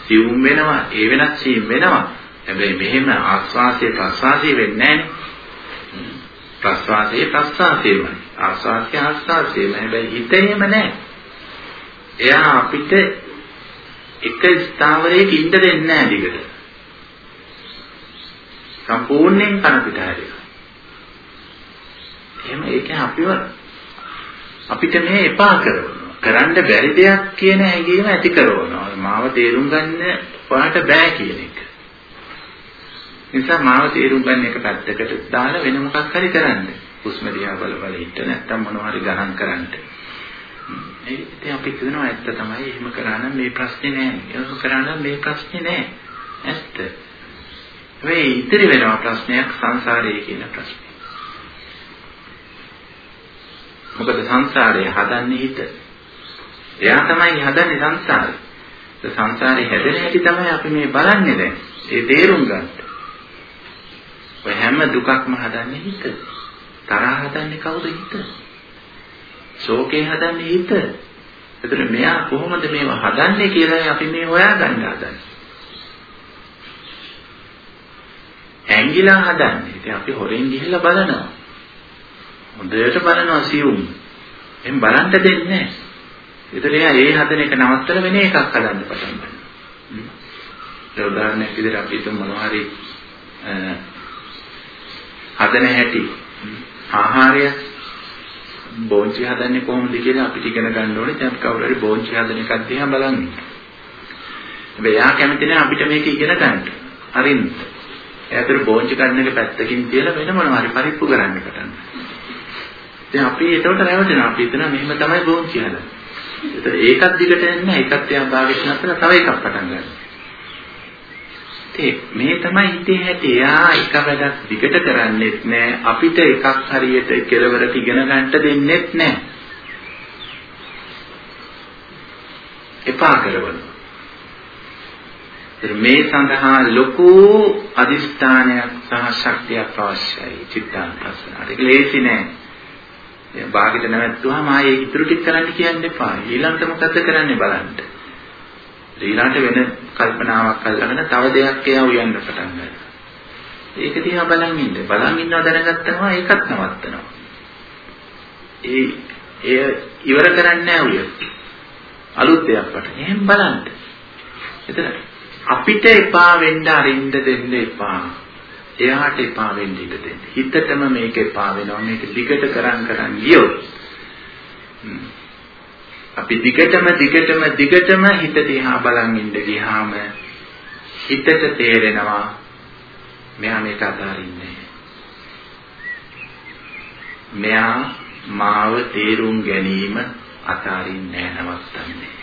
[SPEAKER 1] සිවුම් වෙනවා, ඒ වෙනස් වීම වෙනවා. හැබැයි මෙහෙම ආස්වාසය ප්‍රස්වාසය වෙන්නේ නෑනේ. ප්‍රස්වාසය ප්‍රස්වාසයමයි. ආස්වාසය ආස්වාසයමයි. හැබැයි හිත එහෙම නෑ. එයා අපිට එක ස්ථාවරයක ඉන්න දෙන්නේ නෑ දිගට. සම්පූර්ණයෙන් කන පිට හැරෙනවා. එහෙම ඒක අපිව අපිට මේ එපා කරනවා. කරන්න බැරි දෙයක් කියන හැඟීම ඇති කරනවා. මාව තේරුම් ගන්න ඔයාට බෑ කියන එක. නිසා මාව තේරුම් ගන්න එක පැත්තකට දාලා වෙන මොකක් හරි කරන්න. හුස්ම දිහා බල බල හිට නැත්තම් මොනවා හරි ගණන් කරන්න. ඒ ඉතින් අපි කියනවා ඇත්ත තමයි එහෙම කරා නම් මේ ප්‍රශ්නේ නෑ. එහෙම කරා නම් මේ ප්‍රශ්නේ නෑ. ඇත්ත. මේ ඉතිරි වෙනවා ප්‍රශ්නයක් සංසාරයේ කියන ප්‍රශ්නේ. මොකද සංසාරය හදන්නේ හිත. එයා තමයි හදන්නේ සංසාරය. ඒ සංසාරේ හැදෙන හැටි තමයි අපි මේ බලන්නේ දැන්. ඒ තේරුම් ගන්න. ඔය හැම දුකක්ම හදන්නේ හිත. තරහ හදන්නේ කවුද හිත? ශෝකේ හදන්නේ හිත. එතන මෙයා කොහොමද මේව හදන්නේ කියලා අපි මේ හොයාගන්න හදන්නේ. ඇංගිලා හදන්නේ. ඉතින් අපි හොරෙන් ගිහිල්ලා බලනවා. හොඳට බලනවා සියුම්. එම් බලන්න දෙන්නේ නැහැ. ඒතර එයා ඒ හදන එක නවත්තලා වෙන එකක් හදන්න පටන් ගන්නවා. ඒ උදාහරණයක් විදිහට අපි හිතමු මොනවා හරි හදන හැටි ආහාරය බෝංචි හදන්නේ කොහොමද කියලා අපිට ඉගෙන ගන්න ඕනේ. දැන් කවුරු හරි බෝංචි හදන එකක් දිහා බලන්නේ. හැබැයි යා කැමති නැහැ අපිට මේක ඉගෙන ගන්න. හරිද? එයාට බෝංචි කන්න එක පැත්තකින් තියලා වෙන මොනවා හරි පරිප්පු කරන්න පටන් දැන් අපි ඒකට රැවටෙනවා. අපි හිතනවා මෙහෙම තමයි බෝංචි හදන්නේ. ඒතර ඒකත් දිගට යන්නේ ඒකත් එයා භාවිත නැත්නම් තව එකක් පටන් ගන්නවා. ඇත්තේ මේ තමයි හිතේ හැටි. එයා එක වැඩක් දිගට කරන්නේත් නෑ. අපිට එකක් හරියට කෙලවරට ඉගෙන ගන්නට දෙන්නෙත් නෑ. එපා කරවනවා. මේ සඳහා ලොකු අදිස්ථානයක් සහ ශක්තියක් අවශ්‍යයි චිත්තානුපස්සනාවට. ඒක ලේසි නෑ. දැන් භාගිත නැවැත්තුවාම ආයේ ඉතුරු ටික කරන්න කියන්න එපා. ඊළඟට මොකද කරන්නේ බලන්න. ඊළඟට වෙන කල්පනාවක් අල්ලගෙන තව දෙයක් එයා උයන්න පටන් ගන්නවා. ඒක දිහා බලන් ඉන්න. බලන් ඉන්නවා දැනගත්තම ඒකත් නවත්තනවා. ඒ එය ඉවර කරන්නේ නැහැ උය. අලුත් දෙයක් පටන්. එහෙන් බලන්න. එතන අපිට එපා වෙන්න අරින්න දෙන්න එපා. එයාට එපා වෙන්න ඉඩ දෙන්න. හිතටම මේක එපා වෙනවා. මේක දිගට කරන් කරන් ගියොත් අපි දිගටම දිගටම දිගටම හිත දිහා බලන් ඉඳ ගියාම හිතට තේරෙනවා මෙයා මේක අතාරින්නේ මෙයා මාව තේරුම් ගැනීම අතාරින්නේ නවත්තන්නේ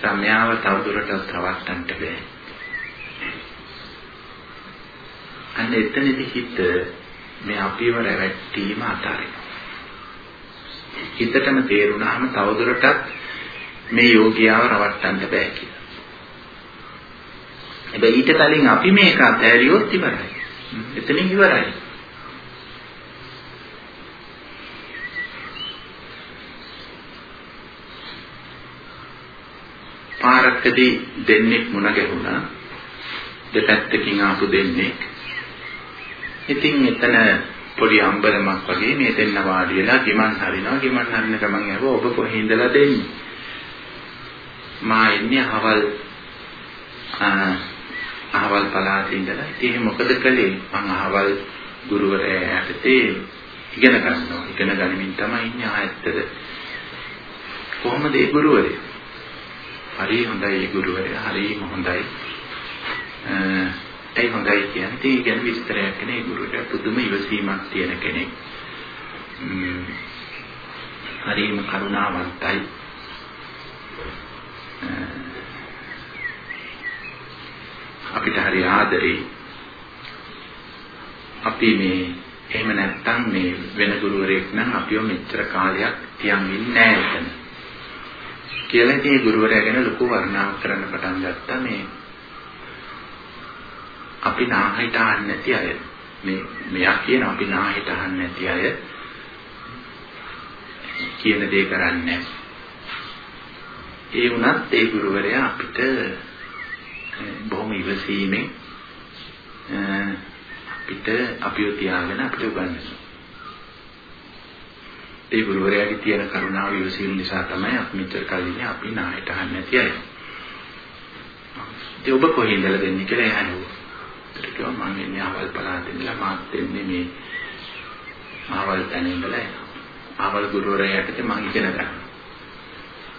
[SPEAKER 1] සම්‍යාව තවදුරටත් රවට්ටන්න බෑ අන්න එතනදි හිත මේ අපිව රැවට්ටීම අතාරිනවා හිතටම තේරුණාම තවදුරටත් මේ යෝගියාව රවට්ටන්න බෑ කියලා. හැබැයි ඊට කලින් අපි මේක අතහැරියොත් ඉවරයි. එතනින් ඉවරයි. පාරකදී දෙන්නෙක් මුණ ගැහුණා. දෙපැත්තකින් ආපු දෙන්නෙක්. ඉතින් එතන පොඩි අම්බලමක් වගේ මේ දෙන්න වාඩි වෙලා ගිමන් හරිනවා. ගිමන් හරින ගමන් ඇහුවා ඔබ කොහේ ඉඳලා දෙන්නේ? මා එන්නේ අහවල් අහවල් පළාතේ ඉඳලා. ඉතින් මොකද කළේ? මං අහවල් ගුරුවරයා යටතේ ඉගෙන ගන්නවා. ඉගෙන ගනිමින් තමයි ඉන්නේ ආයත්තද කොහොමද ඒ ගුරුවරයා? හරි හොඳයි ඒ ගුරුවරයා. හරිම හොඳයි. ඒ හොඳයි කියන්නේ ඒ ගැන විස්තරයක් නේ ගුරුවරයා පුදුම ඉවසීමක් තියෙන කෙනෙක්. හරිම කරුණාවන්තයි. අපිට හරි ආදරේ. අපි මේ එහෙම නැත්තම් මේ වෙන ගුරුවරයෙක් නම් අපිව මෙච්චර කාලයක් තියන් ඉන්නේ නැහැ එතන. කියලා ඉතින් ගුරුවරයා ගැන ලොකු වර්ණනාවක් කරන්න පටන් ගත්තා මේ අපි නාහිට අහන්නේ නැති අය මේ මෙයා කියන අපි නාහිට අහන්නේ නැති අය කියන දේ කරන්නේ ඒ වුණත් ඒ ගුරුවරයා අපිට බොහොම ඉවසීමෙන් අපිට අපිව තියාගෙන අපිට උගන්වනවා. ඒ ගුරුවරයාගේ තියෙන කරුණාව ඉවසීම නිසා තමයි අපි මෙච්චර කලින් අපි නාහිට අහන්නේ නැති අය. ඒ ඔබ කොහේ ඉඳලා දෙන්නේ කියලා එහා ඇත්තට කිව්වා මම එන්නේ ආවල් පළාතේ ඉඳලා මාත් එන්නේ මේ ආවල් තැන ඉඳලා ආවල් ගුරුවරයාට මම ඉගෙන ගන්නවා.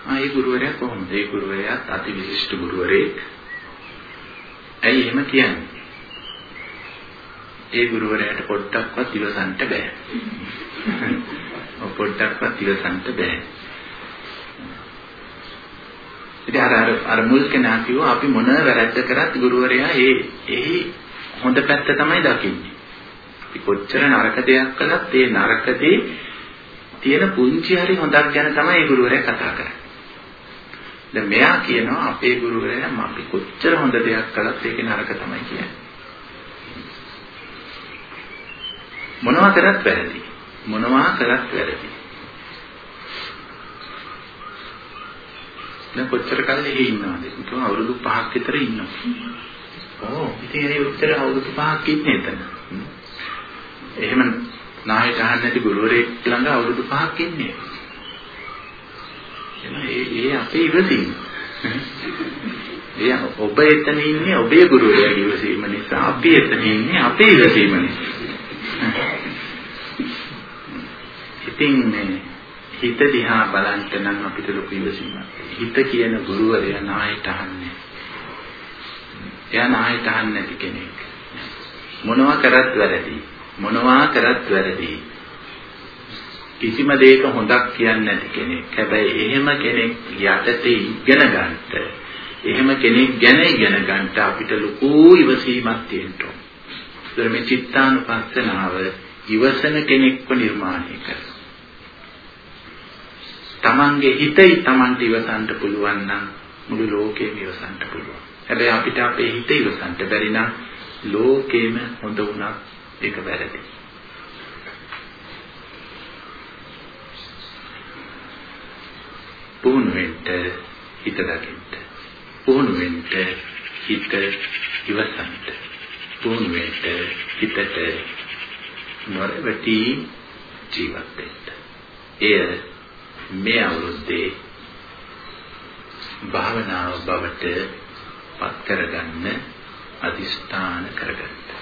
[SPEAKER 1] ආ ඒ ගුරුවරයා කොහොමද? ඒ ගුරුවරයා අති විශිෂ්ට ගුරුවරයෙක්. ඇයි එහෙම කියන්නේ? ඒ ගුරුවරයාට පොඩ්ඩක්වත් ඉවසන්න බෑ. ඔය පොඩ්ඩක්වත් ඉවසන්න බෑ. ඉතින් අර අර අර මුල් කෙනා කිව්වා අපි මොන වැරද්ද කරත් ගුරුවරයා ඒ එහි හොඳ පැත්ත තමයි දකින්නේ. අපි කොච්චර නරක දෙයක් කළත් ඒ නරකදී තියෙන පුංචි හරි හොඳක් ගැන තමයි ඒ ගුරුවරයා කතා කරන්නේ. දැන් මෙයා කියනවා අපේ ගුරුවරයා අපි කොච්චර හොඳ දෙයක් කළත් ඒකේ නරක තමයි කියන්නේ. මොනවා කරත් වැරදි. මොනවා කරත් වැරදි. දැන් කොච්චර කල් එහෙ ඉන්නවද? ඒක අවුරුදු 5ක් විතර ඉන්නවා. ඔව් ඉතින් ඒ උත්තර අවුරුදු 5ක් ඉන්නේ එතන. එහෙම නායක අහන්න නැති ගුරුවරයෙක් ළඟ අවුරුදු 5ක් ඉන්නේ. ඒ ඒ අපේ ඉවසීම. එයා ඔබ එතන ඉන්නේ ඔබේ ගුරුවරයාගේ ඉවසීම නිසා අපි එතන ඉන්නේ අපේ ඉවසීම නිසා. ඉතින් හිත දිහා බලන්න නම් අපිට ලොකු ඉවසීමක්. හිත කියන ගුරුවරයා නායට අහන්නේ. එයා නායට අහන්නේ නැති කෙනෙක්. මොනවා කරත් වැරදි. මොනවා කරත් වැරදි. කිසිම දෙයක හොඳක් කියන්නේ නැති කෙනෙක්. හැබැයි එහෙම කෙනෙක් යටතේ ඉගෙන ගන්නට එහෙම කෙනෙක් ගැන ඉගෙන ගන්නට අපිට ලොකු ඉවසීමක් තියෙන්න ඕන. ඒතර මේ චිත්තානුපස්සනාව ඉවසන කෙනෙක්ව නිර්මාණය කරනවා. තමන්ගේ හිතයි තමන්ට ඉවසන්න පුළුවන් නම් මුළු ලෝකෙම ඉවසන්න පුළුවන්. හැබැයි අපිට අපේ හිත ඉවසන්න බැරි නම් ලෝකෙම හොඳ වුණත් ඒක වැරදි. පුහුණු වෙන්න හිත දකින්න. පුහුණු වෙන්න හිත ඉවසන්න. පුහුණු වෙන්න හිතට නොරවටි ජීවත් වෙන්න. එය මේ අවුරුද්දේ භාවනාව බවට පත් කරගන්න අදිෂ්ඨාන කරගත්තා.